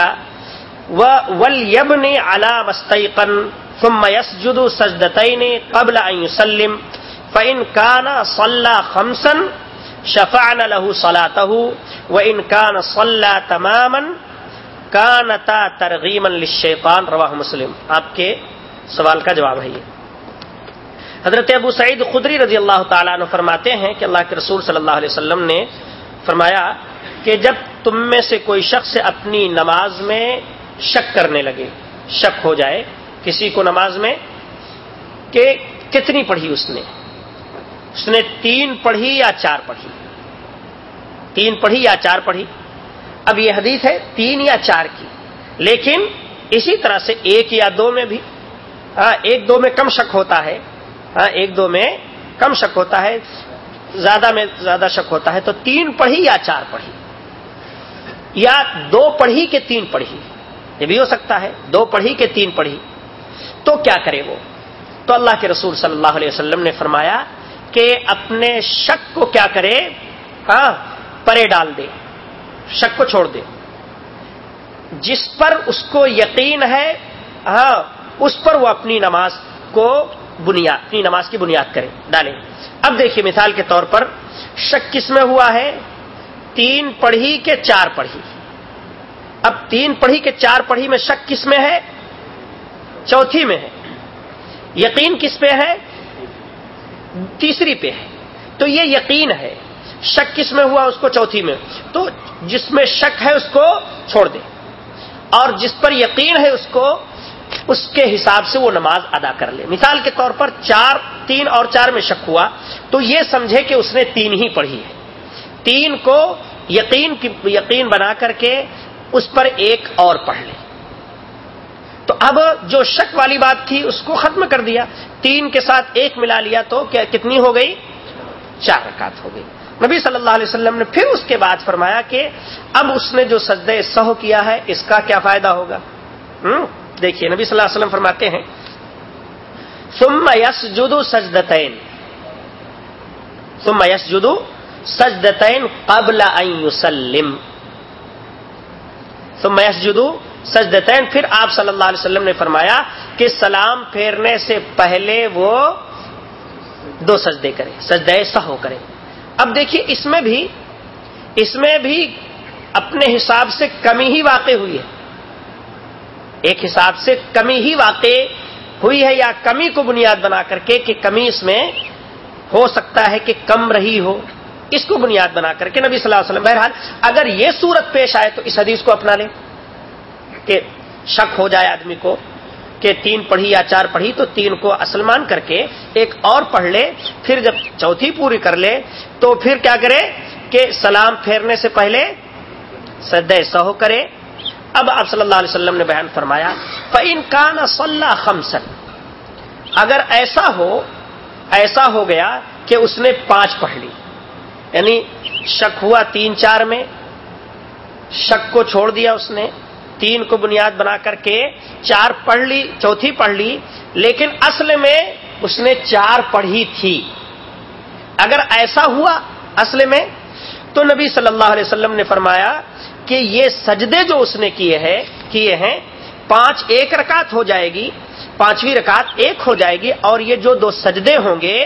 وليبني على مستيقن ثم يسجد سجدتين قبل ان يسلم فان كان صلى خمسا شفعنا له صلاته وان كان صلى تماما کا نتا ترغیم الشیطان رواہ مسلم۔ آپ کے سوال کا جواب ہے یہ۔ حضرت ابو سعید خدری رضی اللہ تعالیٰ عنہ فرماتے ہیں کہ اللہ کے رسول صلی اللہ علیہ وسلم نے فرمایا کہ جب تم میں سے کوئی شخص اپنی نماز میں شک کرنے لگے، شک ہو جائے کسی کو نماز میں، کہ کتنی پڑھی اس نے؟ اس نے تین پڑھی یا چار پڑھی؟ تین پڑھی یا چار پڑھی؟ اب یہ حدیث ہے تین یا چار کی۔ لیکن اسی طرح سے ایک یا دو میں بھی ہاں ایک دو میں کم شک ہوتا ہے۔ ہاں ایک دو میں کم شک ہوتا ہے، زیادہ میں زیادہ شک ہوتا ہے۔ تو تین پڑھی یا چار پڑھی؟ یا دو پڑھی کے تین پڑھی؟ یہ بھی ہو سکتا ہے۔ دو پڑھی کے تین پڑھی۔ تو کیا کرے وہ؟ تو اللہ کے رسول صلی اللہ علیہ وسلم نے فرمایا کہ اپنے شک کو کیا کرے؟ ہاں پرے ڈال دے۔ شک کو چھوڑ دے۔ جس پر اس کو یقین ہے ہاں اس پر وہ اپنی نماز کو بنیاد، اپنی نماز کی بنیاد کرے۔ ڈالے اب دیکھیے مثال کے طور پر، شک کس میں ہوا ہے؟ تین پڑھی کے چار پڑھی۔ اب تین پڑھی کے چار پڑھی میں شک کس میں ہے؟ چوتھی میں ہے۔ یقین کس پہ ہے؟ تیسری پہ ہے۔ تو یہ یقین ہے۔ شک کس میں ہوا اس کو چوتھی میں؟ تو جس میں شک ہے اس کو چھوڑ دے۔ اور جس پر یقین ہے اس کو، اس کے حساب سے وہ نماز ادا کر لے۔ مثال کے طور پر چار، تین اور چار میں شک ہوا، تو یہ سمجھے کہ اس نے تین ہی پڑھی ہے۔ تین کو یقین کی، یقین بنا کر کے اس پر ایک اور پڑھ لے۔ تو اب جو شک والی بات تھی، اس کو ختم کر دیا۔ تین کے ساتھ ایک ملا لیا تو کیا کتنی ہو گئی؟ چار رکعت ہو گئی۔ نبی صلی اللہ علیہ وسلم نے پھر اس کے بعد فرمایا کہ اب اس نے جو سجدے سہو کیا ہے، اس کا کیا فائدہ ہوگا؟ دیکھیے، نبی صلی اللہ علیہ وسلم فرماتے ہیں، ثم یس جدو سجدتین۔ ثم یس جدو سجدتین قبل یسلم۔ ثم یس جدو سجدتین۔ پھر آپ صلی اللہ علیہ وسلم نے فرمایا کہ سلام پھیرنے سے پہلے وہ دو سجدے کرے سجدے سہو کرے۔ اب دیکھیے اس میں بھی اس میں بھی اپنے حساب سے کمی ہی واقع ہوئی ہے۔ ایک حساب سے کمی ہی واقع ہوئی ہے یا کمی کو بنیاد بنا کر کے کہ کمی اس میں ہو سکتا ہے کہ کم رہی ہو، اس کو بنیاد بنا کر کے نبی صلی اللہ علیہ وسلم، بہرحال اگر یہ صورت پیش آئے تو اس حدیث کو اپنا لیں کہ شک ہو جائے آدمی کو۔ کہ تین پڑھی یا چار پڑھی تو تین کو اصل مان کر کے ایک اور پڑھ لے، پھر جب چوتھی پوری کر لے، تو پھر کیا کرے کہ سلام پھیرنے سے پہلے سدے سہو کرے۔ اب آپ صلی اللہ علیہ وسلم نے بیان فرمایا فن کان صلاح خمسن اگر ایسا ہو ایسا ہو گیا کہ اس نے پانچ پڑھ لی۔ یعنی شک ہوا تین چار میں، شک کو چھوڑ دیا اس نے۔ تین کو بنیاد بنا کر کے چار پڑھ لی، چوتھی پڑھ لی، لیکن اصل میں اس نے چار پڑھی تھی۔ اگر ایسا ہوا اصل میں، تو نبی صلی اللہ علیہ وسلم نے فرمایا کہ یہ سجدے جو اس نے کیے ہیں کیے ہیں، پانچ ایک رکعت ہو جائے گی، پانچویں رکعت ایک ہو جائے گی، اور یہ جو دو سجدے ہوں گے،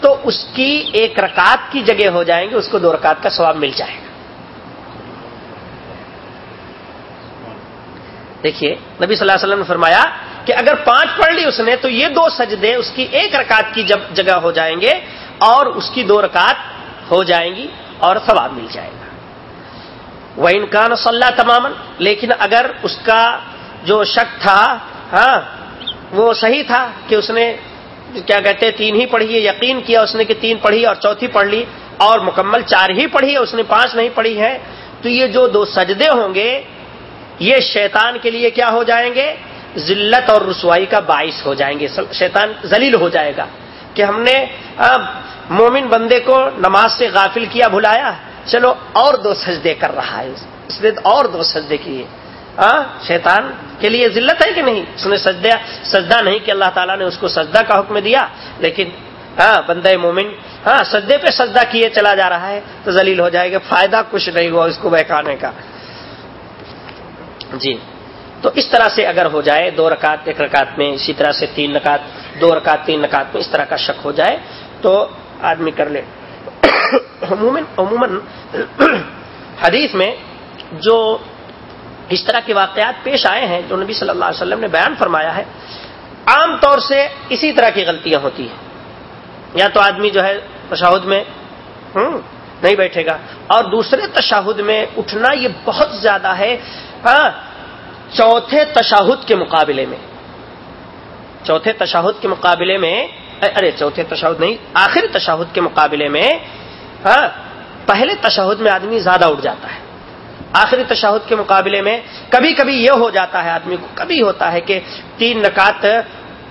تو اس کی ایک رکعت کی جگہ ہو جائیں گے، اس کو دو رکعت کا ثواب مل جائے گا۔ دیکھیے، نبی صلی اللہ علیہ وسلم نے فرمایا کہ اگر پانچ پڑھ لی اس نے تو یہ دو سجدے اس کی ایک رکعت کی جب جگہ ہو جائیں گے اور اس کی دو رکعت ہو جائیں گی اور ثواب مل جائے گا۔ وہ انکان صلی تمام لیکن اگر اس کا جو شک تھا ہاں وہ صحیح تھا کہ اس نے کیا کہتے تین ہی پڑھی ہے، یقین کیا اس نے کہ تین پڑھی اور چوتھی پڑھ لی اور مکمل چار ہی پڑھی ہے، اس نے پانچ نہیں پڑھی ہے، تو یہ جو دو سجدے ہوں گے یہ شیطان کے لیے کیا ہو جائیں گے؟ ذلت اور رسوائی کا باعث ہو جائیں گے۔ شیطان ذلیل ہو جائے گا۔ کہ ہم نے اب مومن بندے کو نماز سے غافل کیا، بھلایا، چلو اور دو سجدے کر رہا ہے۔ اس نے اور دو سجدے کیے۔ شیطان کے لیے ذلت ہے کہ نہیں؟ اس نے سجدہ سجدہ نہیں کہ اللہ تعالیٰ نے اس کو سجدہ کا حکم دیا، لیکن ہاں بندہ مومن ہاں سجدے پہ سجدہ کیے چلا جا رہا ہے تو ذلیل ہو جائے گا، فائدہ کچھ نہیں ہوا اس کو بہکانے کا۔ جی۔ تو اس طرح سے اگر ہو جائے، دو رکعت، ایک رکعت میں، اسی طرح سے تین رکعت، دو رکعت، تین رکعت میں اس طرح کا شک ہو جائے، تو آدمی کر لے۔ [coughs] عموماً عموماً [coughs] حدیث میں جو اس طرح کے واقعات پیش آئے ہیں، جو نبی صلی اللہ علیہ وسلم نے بیان فرمایا ہے، عام طور سے اسی طرح کی غلطیاں ہوتی ہیں۔ یا تو آدمی جو ہے، تشاہد میں، ہوں نہیں بیٹھے گا۔ اور دوسرے تشاہد میں اٹھنا یہ بہت زیادہ ہے۔ ہاں چوتھے تشاہد کے مقابلے میں۔ چوتھے تشاہد کے مقابلے میں، ارے، چوتھے تشاہد نہیں آخری تشاہد کے مقابلے میں ہاں پہلے تشاہد میں آدمی زیادہ اٹھ جاتا ہے۔ آخری تشاہد کے مقابلے میں کبھی کبھی یہ ہو جاتا ہے آدمی کو، کبھی ہوتا ہے کہ تین نکات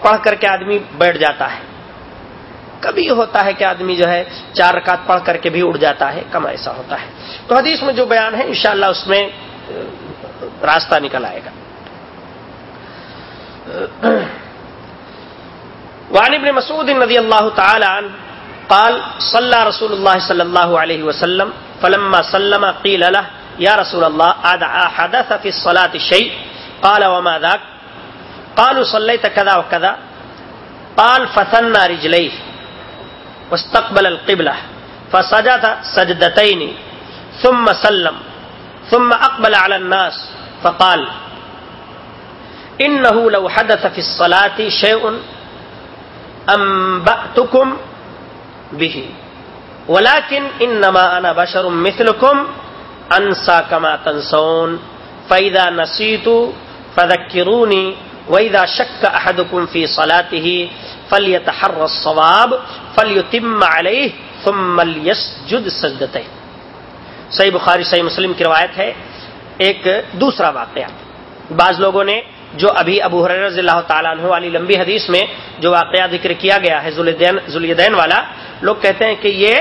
پڑھ کر کے آدمی بیٹھ جاتا ہے۔ کبھی ہوتا ہے کہ آدمی جو ہے چار رکعت پڑھ کر کے بھی اڑ جاتا ہے، کم ایسا ہوتا ہے۔ تو حدیث میں جو بیان ہے، انشاءاللہ اس میں راستہ نکل آئے گا۔ وعن ابن مسعود رضی اللہ تعالی عنہ قال، صلى رسول الله صلى الله عليه وسلم، فلما سلم قيل له يا رسول الله أدعى حدث في الصلاة شيء قال وما ذاك قالوا صليت كذا وكذا قال فثنى رجليه۔ واستقبل القبلة. فسجد سجدتين. ثم سلم. ثم أقبل على الناس. فقال إنه لو حدث في الصلاة شيء أنبأتكم به. ولكن انما انا بشر مثلكم انسا كما تنسون. فاذا نسيت فذكروني واذا شك احدكم في صلاته فليتحرى الصواب فليتم عليه ثم ليسجد سجدتين۔ صحیح بخاری، صحیح مسلم کی روایت ہے۔ ایک دوسرا واقعہ۔ بعض لوگوں نے جو ابھی ابو حر رضی اللہ تعالیٰ عنہ والی لمبی حدیث میں جو واقعہ ذکر کیا گیا ہے ذولیدین والا، لوگ کہتے ہیں کہ یہ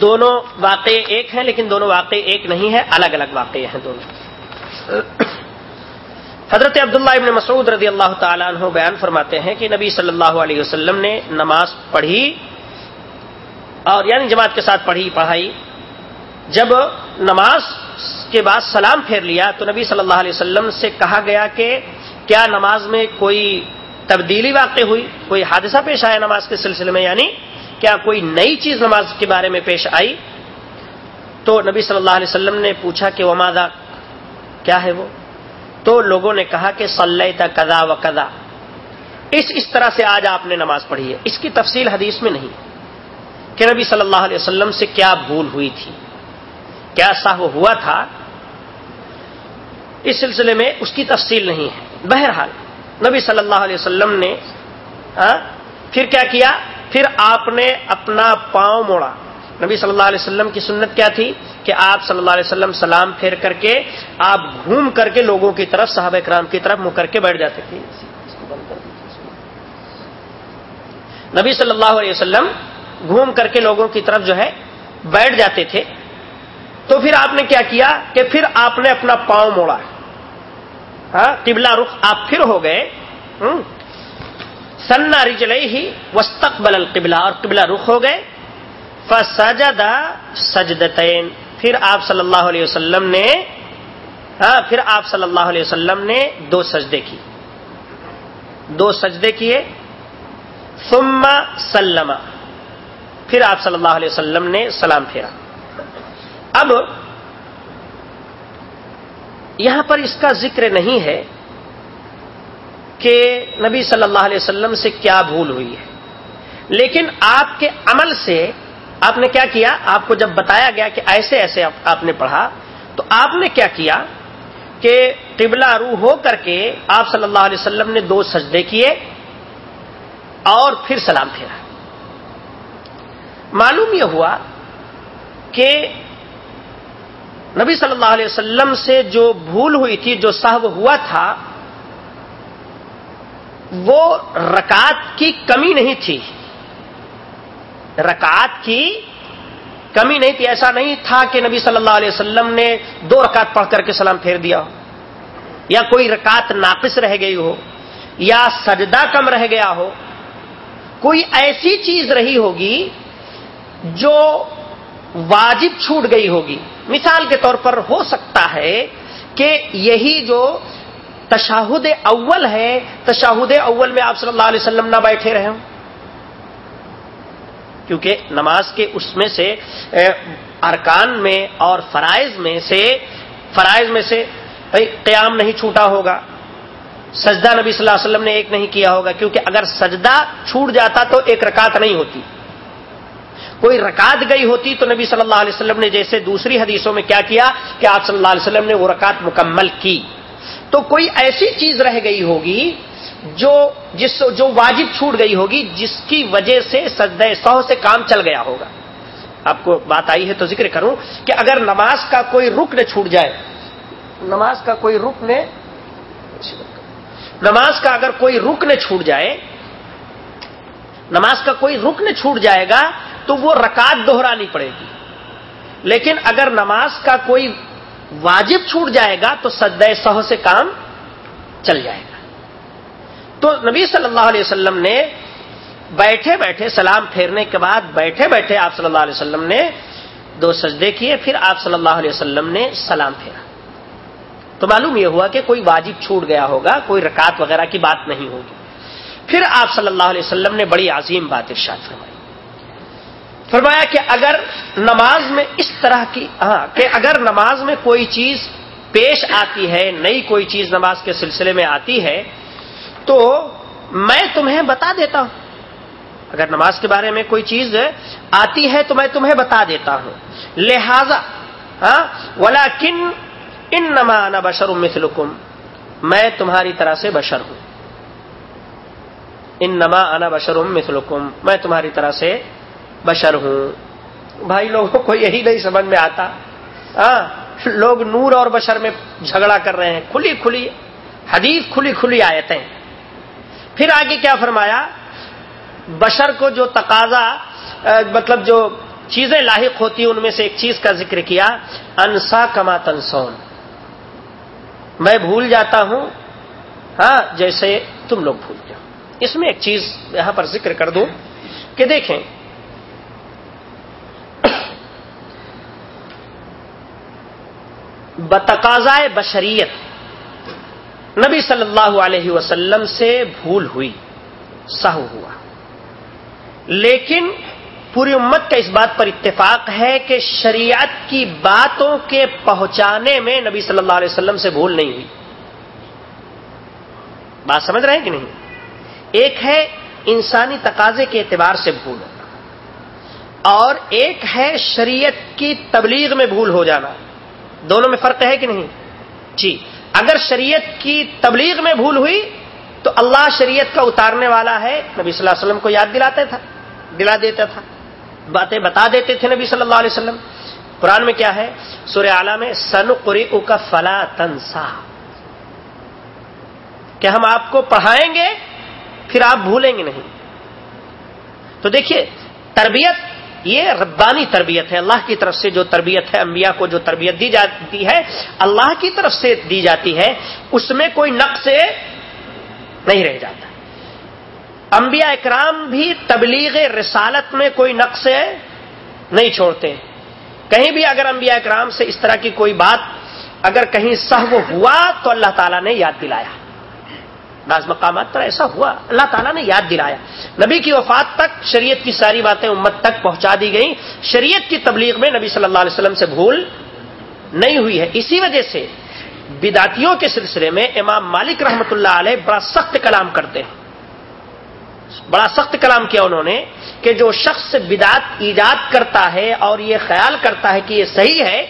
دونوں واقع ایک ہیں، لیکن دونوں واقع ایک نہیں ہے الگ الگ واقع ہیں دونوں۔ حضرت عبداللہ ابن مسعود رضی اللہ تعالیٰ عنہ بیان فرماتے ہیں کہ نبی صلی اللہ علیہ وسلم نے نماز پڑھی اور یعنی جماعت کے ساتھ پڑھی، پڑھائی۔ جب نماز کے بعد سلام پھیر لیا تو نبی صلی اللہ علیہ وسلم سے کہا گیا کہ کیا نماز میں کوئی تبدیلی واقع ہوئی؟ کوئی حادثہ پیش آیا نماز کے سلسلے میں؟ یعنی کیا کوئی نئی چیز نماز کے بارے میں پیش آئی؟ تو نبی صلی اللہ علیہ وسلم نے پوچھا کہ وہ مادہ کیا ہے وہ؟ تو لوگوں نے کہا کہ صلی کدا و کدا اس اس طرح سے آج آپ نے نماز پڑھی ہے۔ اس کی تفصیل حدیث میں نہیں۔ کہ نبی صلی اللہ علیہ وسلم سے کیا بھول ہوئی تھی۔ کیا وہ ہوا تھا۔ اس سلسلے میں اس کی تفصیل نہیں ہے۔ بہرحال نبی صلی اللہ علیہ وسلم نے ہاں، پھر کیا کیا؟ پھر آپ نے اپنا پاؤں موڑا۔ نبی صلی اللہ علیہ وسلم کی سنت کیا تھی کہ آپ صلی اللہ علیہ وسلم سلام پھیر کر کے آپ گھوم کر کے لوگوں کی طرف، صحابہ کرام کی طرف منہ کر کے بیٹھ جاتے تھے۔ نبی صلی اللہ علیہ وسلم گھوم کر کے لوگوں کی طرف جو ہے بیٹھ جاتے تھے۔ تو پھر آپ نے کیا کیا کہ پھر آپ نے اپنا پاؤں موڑا۔ ہاں قبلہ رخ آپ پھر ہو گئے۔ سنا رجلے ہی وسطبل القبلہ اور قبلہ رخ ہو گئے۔ فسجدہ سجدتین۔ پھر آپ صلی اللہ علیہ وسلم نے ہاں پھر آپ صلی اللہ علیہ وسلم نے دو سجدے کی۔ دو سجدے کیے۔ ثم سلم۔ پھر آپ صلی اللہ علیہ وسلم نے سلام پھیرا۔ اب یہاں پر اس کا ذکر نہیں ہے کہ نبی صلی اللہ علیہ وسلم سے کیا بھول ہوئی ہے۔ لیکن آپ کے عمل سے آپ نے کیا کیا؟ آپ کو جب بتایا گیا کہ ایسے ایسے آپ نے پڑھا، تو آپ نے کیا کیا کہ قبلہ رو ہو کر کے آپ صلی اللہ علیہ وسلم نے دو سجدے کیے اور پھر سلام پھیرا۔ معلوم یہ ہوا کہ نبی صلی اللہ علیہ وسلم سے جو بھول ہوئی تھی، جو صاحب ہوا تھا، وہ رکعت کی کمی نہیں تھی۔ رکعت کی کمی نہیں تھی، ایسا نہیں تھا کہ نبی صلی اللہ علیہ وسلم نے دو رکعت پڑھ کر کے سلام پھیر دیا۔ ہو یا کوئی رکعت ناقص رہ گئی ہو، یا سجدہ کم رہ گیا ہو، کوئی ایسی چیز رہی ہوگی جو واجب چھوٹ گئی ہوگی۔ مثال کے طور پر ہو سکتا ہے کہ یہی جو تشاہد اول ہے، تشاہد اول میں آپ صلی اللہ علیہ وسلم نہ بیٹھے رہے ہوں۔ کیونکہ نماز کے اس میں سے ارکان میں اور فرائض میں سے، فرائض میں سے قیام نہیں چھوٹا ہوگا۔ سجدہ نبی صلی اللہ علیہ وسلم نے ایک نہیں کیا ہوگا، کیونکہ اگر سجدہ چھوٹ جاتا تو ایک رکعت نہیں ہوتی۔ کوئی رکعت گئی ہوتی تو نبی صلی اللہ علیہ وسلم نے جیسے دوسری حدیثوں میں کیا کیا کہ آپ صلی اللہ علیہ وسلم نے وہ رکعت مکمل کی۔ تو کوئی ایسی چیز رہ گئی ہوگی جو جس جو واجب چھوٹ گئی ہوگی، جس کی وجہ سے سجدہ سو سے کام چل گیا ہوگا۔ آپ کو بات آئی ہے تو ذکر کروں کہ اگر نماز کا کوئی رکن چھوٹ جائے، نماز کا کوئی رکن نماز کا اگر کوئی رکن چھوٹ جائے، نماز کا کوئی رکن چھوٹ جائے گا تو وہ رکعت دوہرانی پڑے گی۔ لیکن اگر نماز کا کوئی واجب چھوٹ جائے گا تو سدہ سہ سے کام چل جائے گا۔ تو نبی صلی اللہ علیہ وسلم نے بیٹھے بیٹھے سلام پھیرنے کے بعد بیٹھے بیٹھے آپ صلی اللہ علیہ وسلم نے دو سجدے کیے، پھر آپ صلی اللہ علیہ وسلم نے سلام پھیرا۔ تو معلوم یہ ہوا کہ کوئی واجب چھوٹ گیا ہوگا، کوئی رکعت وغیرہ کی بات نہیں ہوگی۔ پھر آپ صلی اللہ علیہ وسلم نے بڑی عظیم بات ارشاد فرمائی۔ فرمایا کہ اگر نماز میں اس طرح کی ہاں کہ اگر نماز میں کوئی چیز پیش آتی ہے، نئی کوئی چیز نماز کے سلسلے میں آتی ہے تو میں تمہیں بتا دیتا ہوں۔ اگر نماز کے بارے میں کوئی چیز آتی ہے تو میں تمہیں بتا دیتا ہوں۔ لہذا ہاں ولا کن ان نما بشر مثلکم، میں تمہاری طرح سے بشر ہوں۔ ان نما انا بشر مثلکم، میں تمہاری طرح سے بشر ہوں۔ بھائی، لوگوں کو یہی نہیں سمجھ میں آتا۔ ہاں لوگ نور اور بشر میں جھگڑا کر رہے ہیں۔ کھلی کھلی حدیث، کھلی کھلی آیتیں۔ پھر آگے کیا فرمایا؟ بشر کو جو تقاضا مطلب جو چیزیں لاحق ہوتی ان میں سے ایک چیز کا ذکر کیا، انسا کما تنسون۔ میں بھول جاتا ہوں۔ ہاں جیسے تم لوگ بھول جاؤ۔ اس میں ایک چیز یہاں پر ذکر کر دوں کہ دیکھیں۔ بتقاضائے بشریت۔ نبی صلی اللہ علیہ وسلم سے بھول ہوئی، سہو ہوا۔ لیکن پوری امت کا اس بات پر اتفاق ہے کہ شریعت کی باتوں کے پہنچانے میں نبی صلی اللہ علیہ وسلم سے بھول نہیں ہوئی۔ بات سمجھ رہے ہیں کہ نہیں؟ ایک ہے انسانی تقاضے کے اعتبار سے بھول ہونا، اور ایک ہے شریعت کی تبلیغ میں بھول ہو جانا۔ دونوں میں فرق ہے کہ نہیں؟ جی۔ اگر شریعت کی تبلیغ میں بھول ہوئی تو اللہ شریعت کا اتارنے والا ہے۔ نبی صلی اللہ علیہ وسلم کو یاد دلاتا تھا دلا دیتا تھا باتیں بتا دیتے تھے نبی صلی اللہ علیہ وسلم۔ قرآن میں کیا ہے؟ سورہ اعلی میں سن قری کا فلا تنسا۔ کہ ہم آپ کو پڑھائیں گے، پھر آپ بھولیں گے نہیں۔ تو دیکھیے، تربیت یہ ربانی تربیت ہے۔ اللہ کی طرف سے جو تربیت ہے، انبیاء کو جو تربیت دی جاتی ہے، اللہ کی طرف سے دی جاتی ہے، اس میں کوئی نقص نہیں رہ جاتا۔ انبیاء اکرام بھی تبلیغ رسالت میں کوئی نقص نہیں چھوڑتے۔ کہیں بھی اگر انبیاء اکرام سے اس طرح کی کوئی بات، اگر کہیں سہو ہوا، تو اللہ تعالیٰ نے یاد دلایا۔ بعض مقامات پر ایسا ہوا۔ اللہ تعالیٰ نے یاد دلایا۔ نبی کی وفات تک شریعت کی ساری باتیں امت تک پہنچا دی گئیں۔ شریعت کی تبلیغ میں نبی صلی اللہ علیہ وسلم سے بھول نہیں ہوئی ہے۔ اسی وجہ سے بداتیوں کے سلسلے میں امام مالک رحمت اللہ علیہ بڑا سخت کلام کرتے ہیں۔ بڑا سخت کلام کیا انہوں نے کہ جو شخص بدات ایجاد کرتا ہے اور یہ خیال کرتا ہے کہ یہ صحیح ہے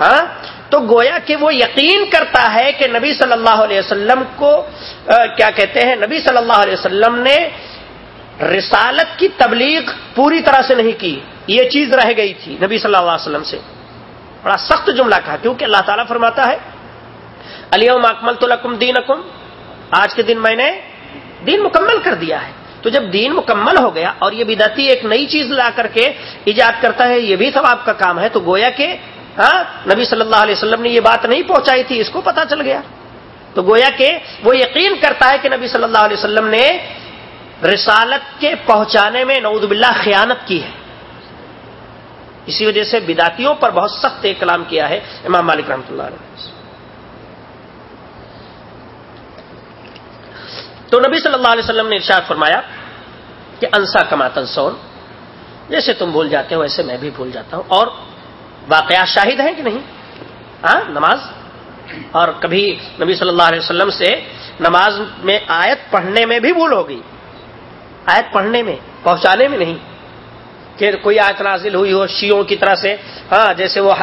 ہاں تو گویا کہ وہ یقین کرتا ہے کہ نبی صلی اللہ علیہ وسلم کو کیا کہتے ہیں، نبی صلی اللہ علیہ وسلم نے رسالت کی تبلیغ پوری طرح سے نہیں کی، یہ چیز رہ گئی تھی نبی صلی اللہ علیہ وسلم سے۔ بڑا سخت جملہ کہا، کیونکہ اللہ تعالیٰ فرماتا ہے علی اکمل تو لکم دین آج کے دن میں نے دین مکمل کر دیا ہے۔ تو جب دین مکمل ہو گیا اور یہ بدعتی ایک نئی چیز لا کر کے ایجاد کرتا ہے، یہ بھی ثواب کا کام ہے، تو گویا کہ ہاں نبی صلی اللہ علیہ وسلم نے یہ بات نہیں پہنچائی تھی، اس کو پتا چل گیا۔ تو گویا کہ وہ یقین کرتا ہے کہ نبی صلی اللہ علیہ وسلم نے رسالت کے پہنچانے میں نعوذ باللہ خیانت کی ہے۔ اسی وجہ سے بداتیوں پر بہت سخت کلام کیا ہے امام مالک رحمۃ اللہ علیہ۔ تو نبی صلی اللہ علیہ وسلم نے ارشاد فرمایا کہ انسا کما تنسون، جیسے تم بھول جاتے ہو ویسے میں بھی بھول جاتا ہوں۔ اور واقعات شاہد ہیں کہ نہیں؟ ہاں نماز؟ اور کبھی نبی صلی اللہ علیہ وسلم سے نماز میں آیت پڑھنے میں بھی بھول ہوگی۔ آیت پڑھنے میں، پہنچانے میں نہیں۔ کہ کوئی آیت نازل ہوئی ہو شیوں کی طرح سے ہاں جیسے وہ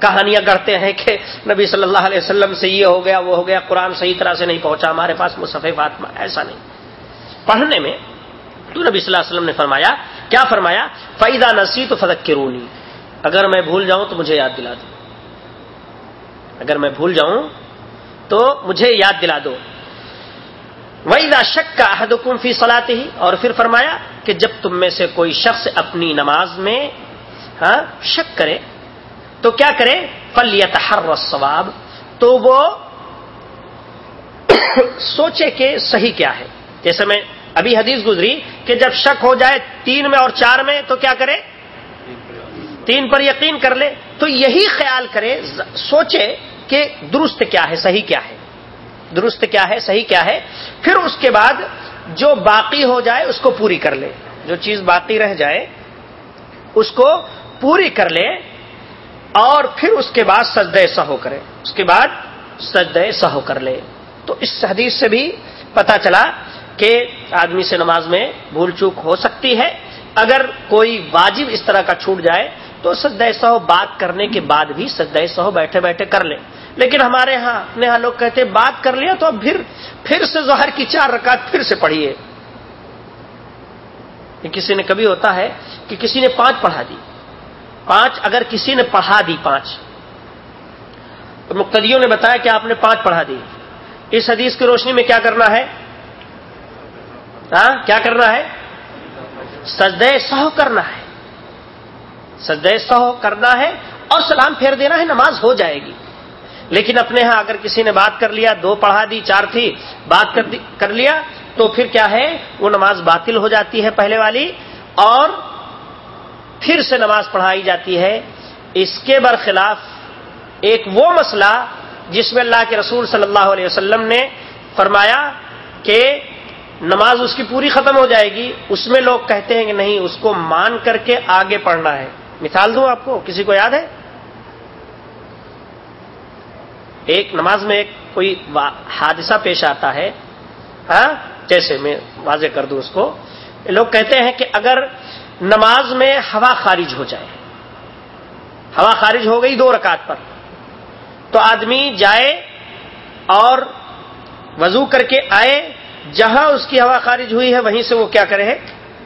کہانیاں کرتے ہیں کہ نبی صلی اللہ علیہ وسلم سے یہ ہو گیا، وہ ہو گیا، قرآن صحیح طرح سے نہیں پہنچا، ہمارے پاس مصف فاطمہ، ایسا نہیں۔ پڑھنے میں تو نبی صلی اللہ علیہ وسلم نے فرمایا، کیا فرمایا؟ فائدہ نسی تو فدق رونی اگر میں بھول جاؤں تو مجھے یاد دلا دو۔ اگر میں بھول جاؤں تو مجھے یاد دلا دو۔ وہی شک کا عہد فی سلاتے ہی اور پھر فرمایا کہ جب تم میں سے کوئی شخص اپنی نماز میں ہاں شک کرے، تو کیا کرے؟ فلیت ہر ثواب تو وہ سوچے کہ صحیح کیا ہے۔ جیسے میں ابھی حدیث گزری کہ جب شک ہو جائے تین میں اور چار میں، تو کیا کرے؟ تین پر یقین کر لے تو یہی خیال کرے، سوچے کہ درست کیا ہے، صحیح کیا ہے۔ درست کیا ہے، صحیح کیا ہے۔ پھر اس کے بعد جو باقی ہو جائے، اس کو پوری کر لے۔ جو چیز باقی رہ جائے، اس کو پوری کر لے اور پھر اس کے بعد سجدہ سہو کرے۔ اس کے بعد سجدہ سہو کر لے۔ تو اس حدیث سے بھی پتا چلا کہ آدمی سے نماز میں بھول چوک ہو سکتی ہے۔ اگر کوئی واجب اس طرح کا چھوٹ جائے تو سجدہ سہو بات کرنے کے بعد بھی سجدہ سہو بیٹھے بیٹھے کر لے لیکن ہمارے ہاں اپنے ہاں لوگ کہتے ہیں، بات کر لیا تو اب پھر پھر سے ظہر کی چار رکعت پھر سے پڑھیے۔ کسی نے کبھی ہوتا ہے کہ کسی نے پانچ پڑھا دی۔ پانچ اگر کسی نے پڑھا دی پانچ۔ تو مقتدیوں نے بتایا کہ آپ نے پانچ پڑھا دی۔ اس حدیث کی روشنی میں کیا کرنا ہے؟ ہاں کیا کرنا ہے؟ سجدے سہو کرنا ہے۔ سجدے سہو کرنا ہے اور سلام پھیر دینا ہے نماز ہو جائے گی۔ لیکن اپنے ہاں اگر کسی نے بات کر لیا دو پڑھا دی چار تھی بات کر, دی کر لیا تو پھر کیا ہے؟ وہ نماز باطل ہو جاتی ہے پہلے والی۔ اور پھر سے نماز پڑھائی جاتی ہے۔ اس کے برخلاف ایک وہ مسئلہ جس میں اللہ کے رسول صلی اللہ علیہ وسلم نے فرمایا کہ نماز اس کی پوری ختم ہو جائے گی، اس میں لوگ کہتے ہیں کہ نہیں، اس کو مان کر کے آگے پڑھنا ہے۔ مثال دوں آپ کو، کسی کو یاد ہے؟ ایک نماز میں ایک کوئی حادثہ پیش آتا ہے ہاں؟ جیسے میں واضح کر دوں اس کو۔ لوگ کہتے ہیں کہ اگر نماز میں ہوا خارج ہو جائے، ہوا خارج ہو گئی دو رکعت پر، تو آدمی جائے اور وضو کر کے آئے جہاں اس کی ہوا خارج ہوئی ہے، وہیں سے وہ کیا کرے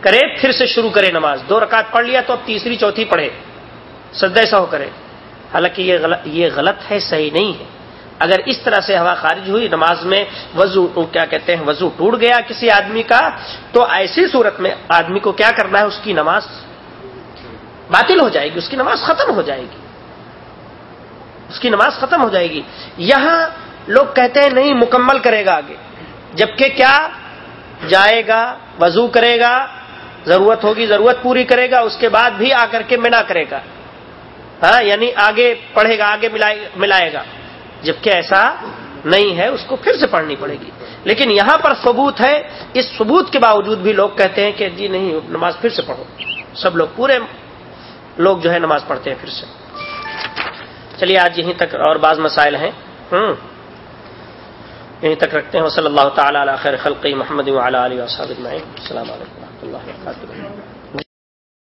کرے، پھر سے شروع کرے نماز۔ دو رکعت پڑھ لیا تو اب تیسری، چوتھی پڑھے۔ سدا ایسا کرے۔ حالانکہ یہ غلط ہے، صحیح نہیں ہے۔ اگر اس طرح سے ہوا خارج ہوئی نماز میں، وضو، کیا کہتے ہیں، وضو ٹوٹ گیا کسی آدمی کا، تو ایسی صورت میں آدمی کو کیا کرنا ہے؟ اس کی نماز باطل ہو جائے گی، اس کی نماز ختم ہو جائے گی۔ اس کی نماز ختم ہو جائے گی۔ یہاں لوگ کہتے ہیں، نہیں، مکمل کرے گا آگے۔ جبکہ کیا جائے گا، وضو کرے گا، ضرورت ہوگی، ضرورت پوری کرے گا، اس کے بعد بھی آ کر کے منا کرے گا۔ ہاں یعنی آگے پڑھے گا، آگے ملائے گا۔ جبکہ ایسا نہیں ہے، اس کو پھر سے پڑھنی پڑے گی۔ لیکن یہاں پر ثبوت ہے، اس ثبوت کے باوجود بھی لوگ کہتے ہیں کہ جی نہیں، نماز پھر سے پڑھو۔ سب لوگ، پورے لوگ جو ہے نماز پڑھتے ہیں پھر سے۔ چلیے، آج یہیں تک اور بعض مسائل ہیں۔ ہوں۔ یہیں تک رکھتے ہیں۔ صلی اللہ تعالیٰ خیر خلقی محمد علیہ وصحب السلام علیکم و رحمۃ اللہ وبرکاتہ۔